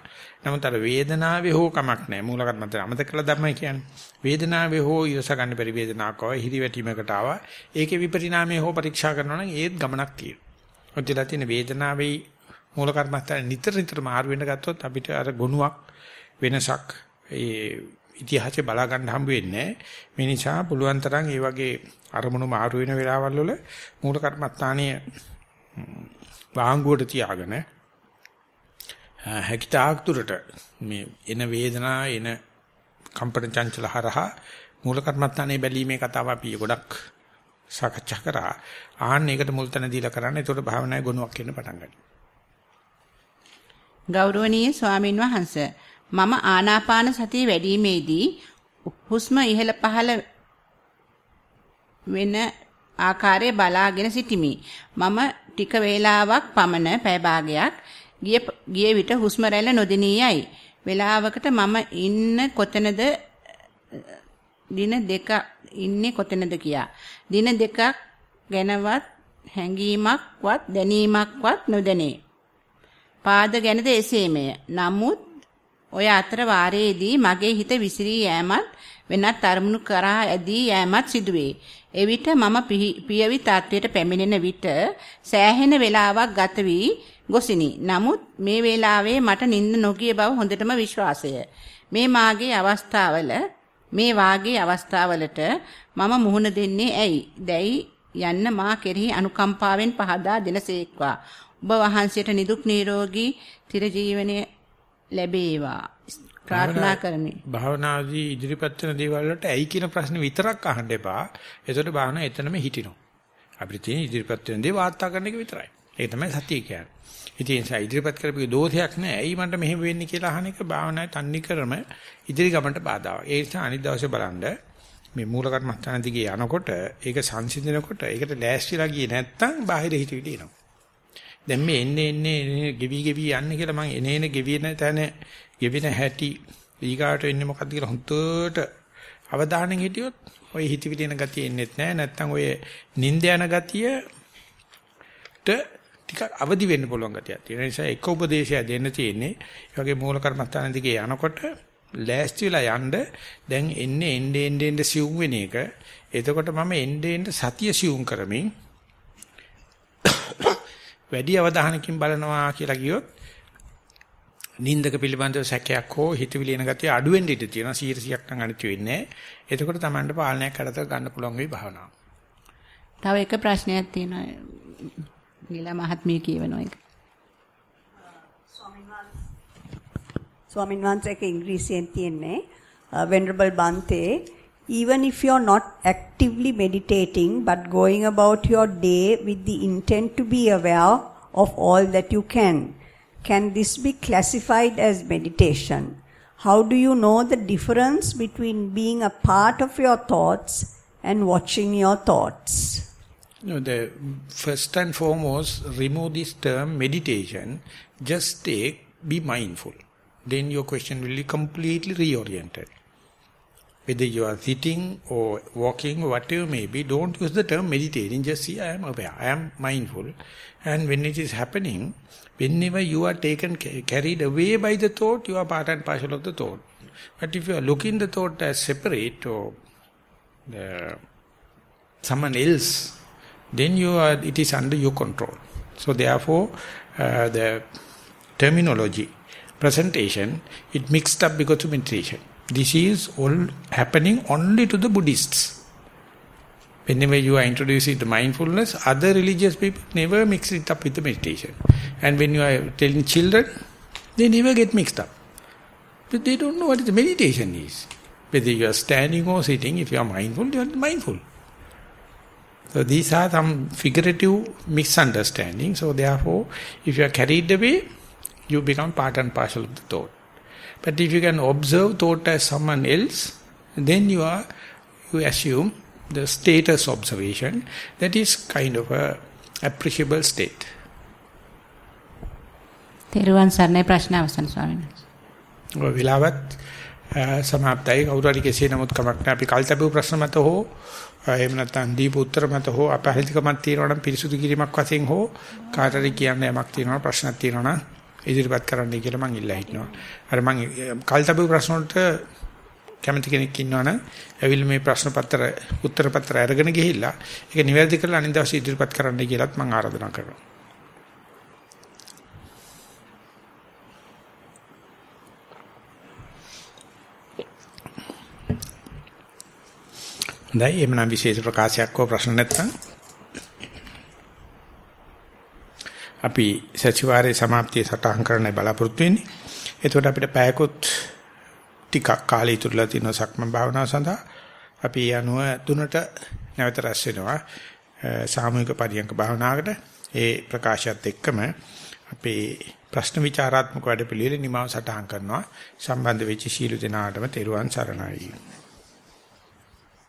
නමුත් අර වේදනාවේ හෝ කමක් නැහැ. මූල කර්මස්ථාන අමතක කළා ධර්මයි කියන්නේ. වේදනාවේ හෝ ඉවස ගන්න බැරි වේදනාවක් ආවා හිරිවැටීමකට ආවා. ඒකේ විපරිණාමය හෝ පරීක්ෂා කරනවා නම් ඒත් ගමනක් තියෙනවා. ඔච්චරලා තියෙන වේදනාවේ මූල කර්මස්ථාන නිතර නිතර මාරු වෙන්න ගත්තොත් අපිට අර ගුණයක් වෙනසක් ඒ ඉතිහාසය බලා ගන්න හම්බ වෙන්නේ මේ නිසා පුළුවන් තරම් මේ වගේ අරමුණු මාරු වෙන වෙලාවල් වල මූල කර්මස්ථානීය වාංගුවට තියාගෙන හැකිතාක් දුරට මේ එන වේදනා එන කම්පන චංචල හරහා මූල කර්මස්ථානයේ බැලීමේ කතාව අපි ගොඩක් සාකච්ඡා කරා. ආන්න ඒකට මුල් තැන දීලා කරන්න. ඒතකොට භාවනාවේ ගුණයක් එන්න පටන් ගන්නවා. ගෞරවනීය ස්වාමින් වහන්සේ මම ආනාපාන සතිය වැඩිීමේදී හුස්ම ඉහළ පහළ වෙන ආකාරය බලාගෙන සිටිමි. මම ටික වේලාවක් පමණ පැය භාගයක් ගිය ගිය විට හුස්ම රැල්ල නොදෙනී යයි. වේලාවකට මම ඉන්න කොතනද දින දෙක ඉන්නේ කොතනද කියා. දින දෙකක් ගැනවත් හැඟීමක්වත් දැනීමක්වත් නොදැනේ. පාද ගැනද එසේමය. නමුත් ඔය අතර වාරයේදී මගේ හිත විසිරී යෑමත් වෙනත් අරමුණු කරා ඇදී යෑමත් සිදුවේ. එවිට මම පියවි තත්වයට පැමිණෙන විට සෑහෙන වේලාවක් ගත වී ගොසිනි. නමුත් මේ වේලාවේ මට නිින්ද නොගිය බව හොඳටම විශ්වාසය. මේ මාගේ අවස්ථාවල මේ වාගේ අවස්ථාවලට මම මුහුණ දෙන්නේ ඇයි? දැයි යන්න මා කෙරෙහි අනුකම්පාවෙන් පහදා දෙනසේක්වා. ඔබ වහන්සේට නිදුක් නිරෝගී චිරජීවනයේ ලැබේවා ප්‍රාර්ථනා කරමි. භාවනාදී ඉදිරිපත් වෙන දේවල් වලට ඇයි කියන ප්‍රශ්න විතරක් අහන්න එපා. ඒතකොට භාවනාව එතනම හිටිනවා. අපිට තියෙන ඉදිරිපත් වෙන දේ වාර්තා කරන එක විතරයි. ඒක තමයි සතිය කියන්නේ. ඉතින් ඒ ඉදිරිපත් කරපු දෝෂයක් නෑ. ඇයි මන්ට මෙහෙම වෙන්නේ කියලා අහන එක භාවනාවේ තන්නේ කරම ඉදිරි ගමනට බාධාවක්. ඒ නිසා අනිත් දවසේ බලන්න මේ මූල කර්මස්ථාන දිගේ යනකොට ඒක සංසිඳනකොට ඒකට ලෑස්තිලා ගියේ නැත්තම් බාහිර හිතවිලි එනවා. දැන් මේ එන්නේ එන්නේ ගෙවි ගෙවි යන්නේ කියලා මම එනේන ගෙවින තැන ගෙවින හැටි ඊගාට එන්නේ මොකද්ද කියලා හුදුට අවධානයෙන් හිටියොත් ඔය හිතවිලි එන ගතිය එන්නේත් නැහැ නැත්තම් ඔය නිින්ද යන ගතියට ටිකක් අවදි වෙන්න පුළුවන් ගතියක් තියෙන නිසා එක උපදේශය දෙන්න තියෙන්නේ ඒ වගේ මූල කර්මස්ථාන දිගේ යනකොට ලෑස්ති වෙලා යන්න දැන් එන්නේ එන්නේ එන්නේ එන්නේ සිවුම් වෙන එක. එතකොට මම එන්නේ එන්නේ සතිය සිවුම් කරමින් වැඩි අවධානයකින් බලනවා කියලා කියොත් නින්දක පිළිබඳව සැකයක් හෝ හිතවිලි එන ගතිය අඩු වෙන්න ඉඩ තියෙනවා 100ක් නම් අනිත් වෙන්නේ. එතකොට Tamanට පාලනයක් කරතර ගන්න පුළුවන් වෙයි භාවනාව. තව එක ප්‍රශ්නයක් තියෙනවා. නීලා මහත්මිය කියවන එක. ස්වාමීන් වහන්සේ එක ඉංග්‍රීසියෙන් තියෙන්නේ venerable bante even if you're not actively meditating but going about your day with the intent to be aware of all that you can can this be classified as meditation how do you know the difference between being a part of your thoughts and watching your thoughts no, the first and foremost remove this term meditation just take be mindful then your question will be completely reoriented. Whether you are sitting or walking, whatever may be, don't use the term meditating. Just see, I am aware, I am mindful. And when it is happening, whenever you are taken, carried away by the thought, you are part and parcel of the thought. But if you are looking the thought as separate or the, someone else, then you are, it is under your control. So therefore, uh, the terminology presentation, it mixed up because of meditation. This is all happening only to the Buddhists. Whenever you are introducing the mindfulness, other religious people never mix it up with the meditation. And when you are telling children, they never get mixed up. But they don't know what the meditation is. Whether you are standing or sitting, if you are mindful, you are mindful. So these are some figurative misunderstandings. So therefore, if you are carried away, you become part and parcel of the thought. But if you can observe thought as someone else, then you are, you assume the status observation, that is kind of a appreciable state. තෙරුවන් සරණයි ප්‍රශ්න අවසන් ස්වාමීන් වහන්සේ. ඔය විලාවත් සමාප්තයි කවුරු හරි කෙසේ නමුත් කමක් නැහැ අපි කල්තබු ප්‍රශ්න මත හෝ එහෙම නැත්නම් දීප උත්තර මත හෝ අපහරිතකමක් තියෙනවා නම් පිරිසුදු කිරීමක් වශයෙන් හෝ කාට හරි කියන්න යමක් තියෙනවා ප්‍රශ්නක් තියෙනවා නම් ඉදිරිපත් කරන්නයි කියලා මං ඉල්ලා හිටනවා. අර මං කල්තබු ප්‍රශ්න වලට කැමති කෙනෙක් ඉන්නවනම් ඇවිල්ලා මේ ප්‍රශ්න පත්‍ර උත්තර පත්‍ර අරගෙන ගිහිල්ලා ඒක නිවැරදි කරලා අනිත් දවසේ ඉදිරිපත් කරන්නයි කියලාත් මං ආරාධනා කරනවා. දැන් එමනම් විශේෂ ප්‍රකාශයක් හෝ ප්‍රශ්න නැත්නම් අපි සතිವಾರයේ સમાપ્තිය සටහන් කරන්න බලාපොරොත්තු වෙන්නේ. එතකොට අපිට පැයකොත් ටිකක් කාලය ඉතුරුලා තියෙන සක්ම භාවනාව සඳහා අපි යනුව තුනට නැවත රැස් වෙනවා. සාමූහික පරියන්ක භාවනාවකට. ඒ ප්‍රකාශයත් එක්කම අපේ ප්‍රශ්න විචාරාත්මක වැඩපිළිවෙල නිමාව සටහන් කරනවා. සම්බන්ධ වෙච්ච සීල දෙනාටම තෙරුවන් සරණයි.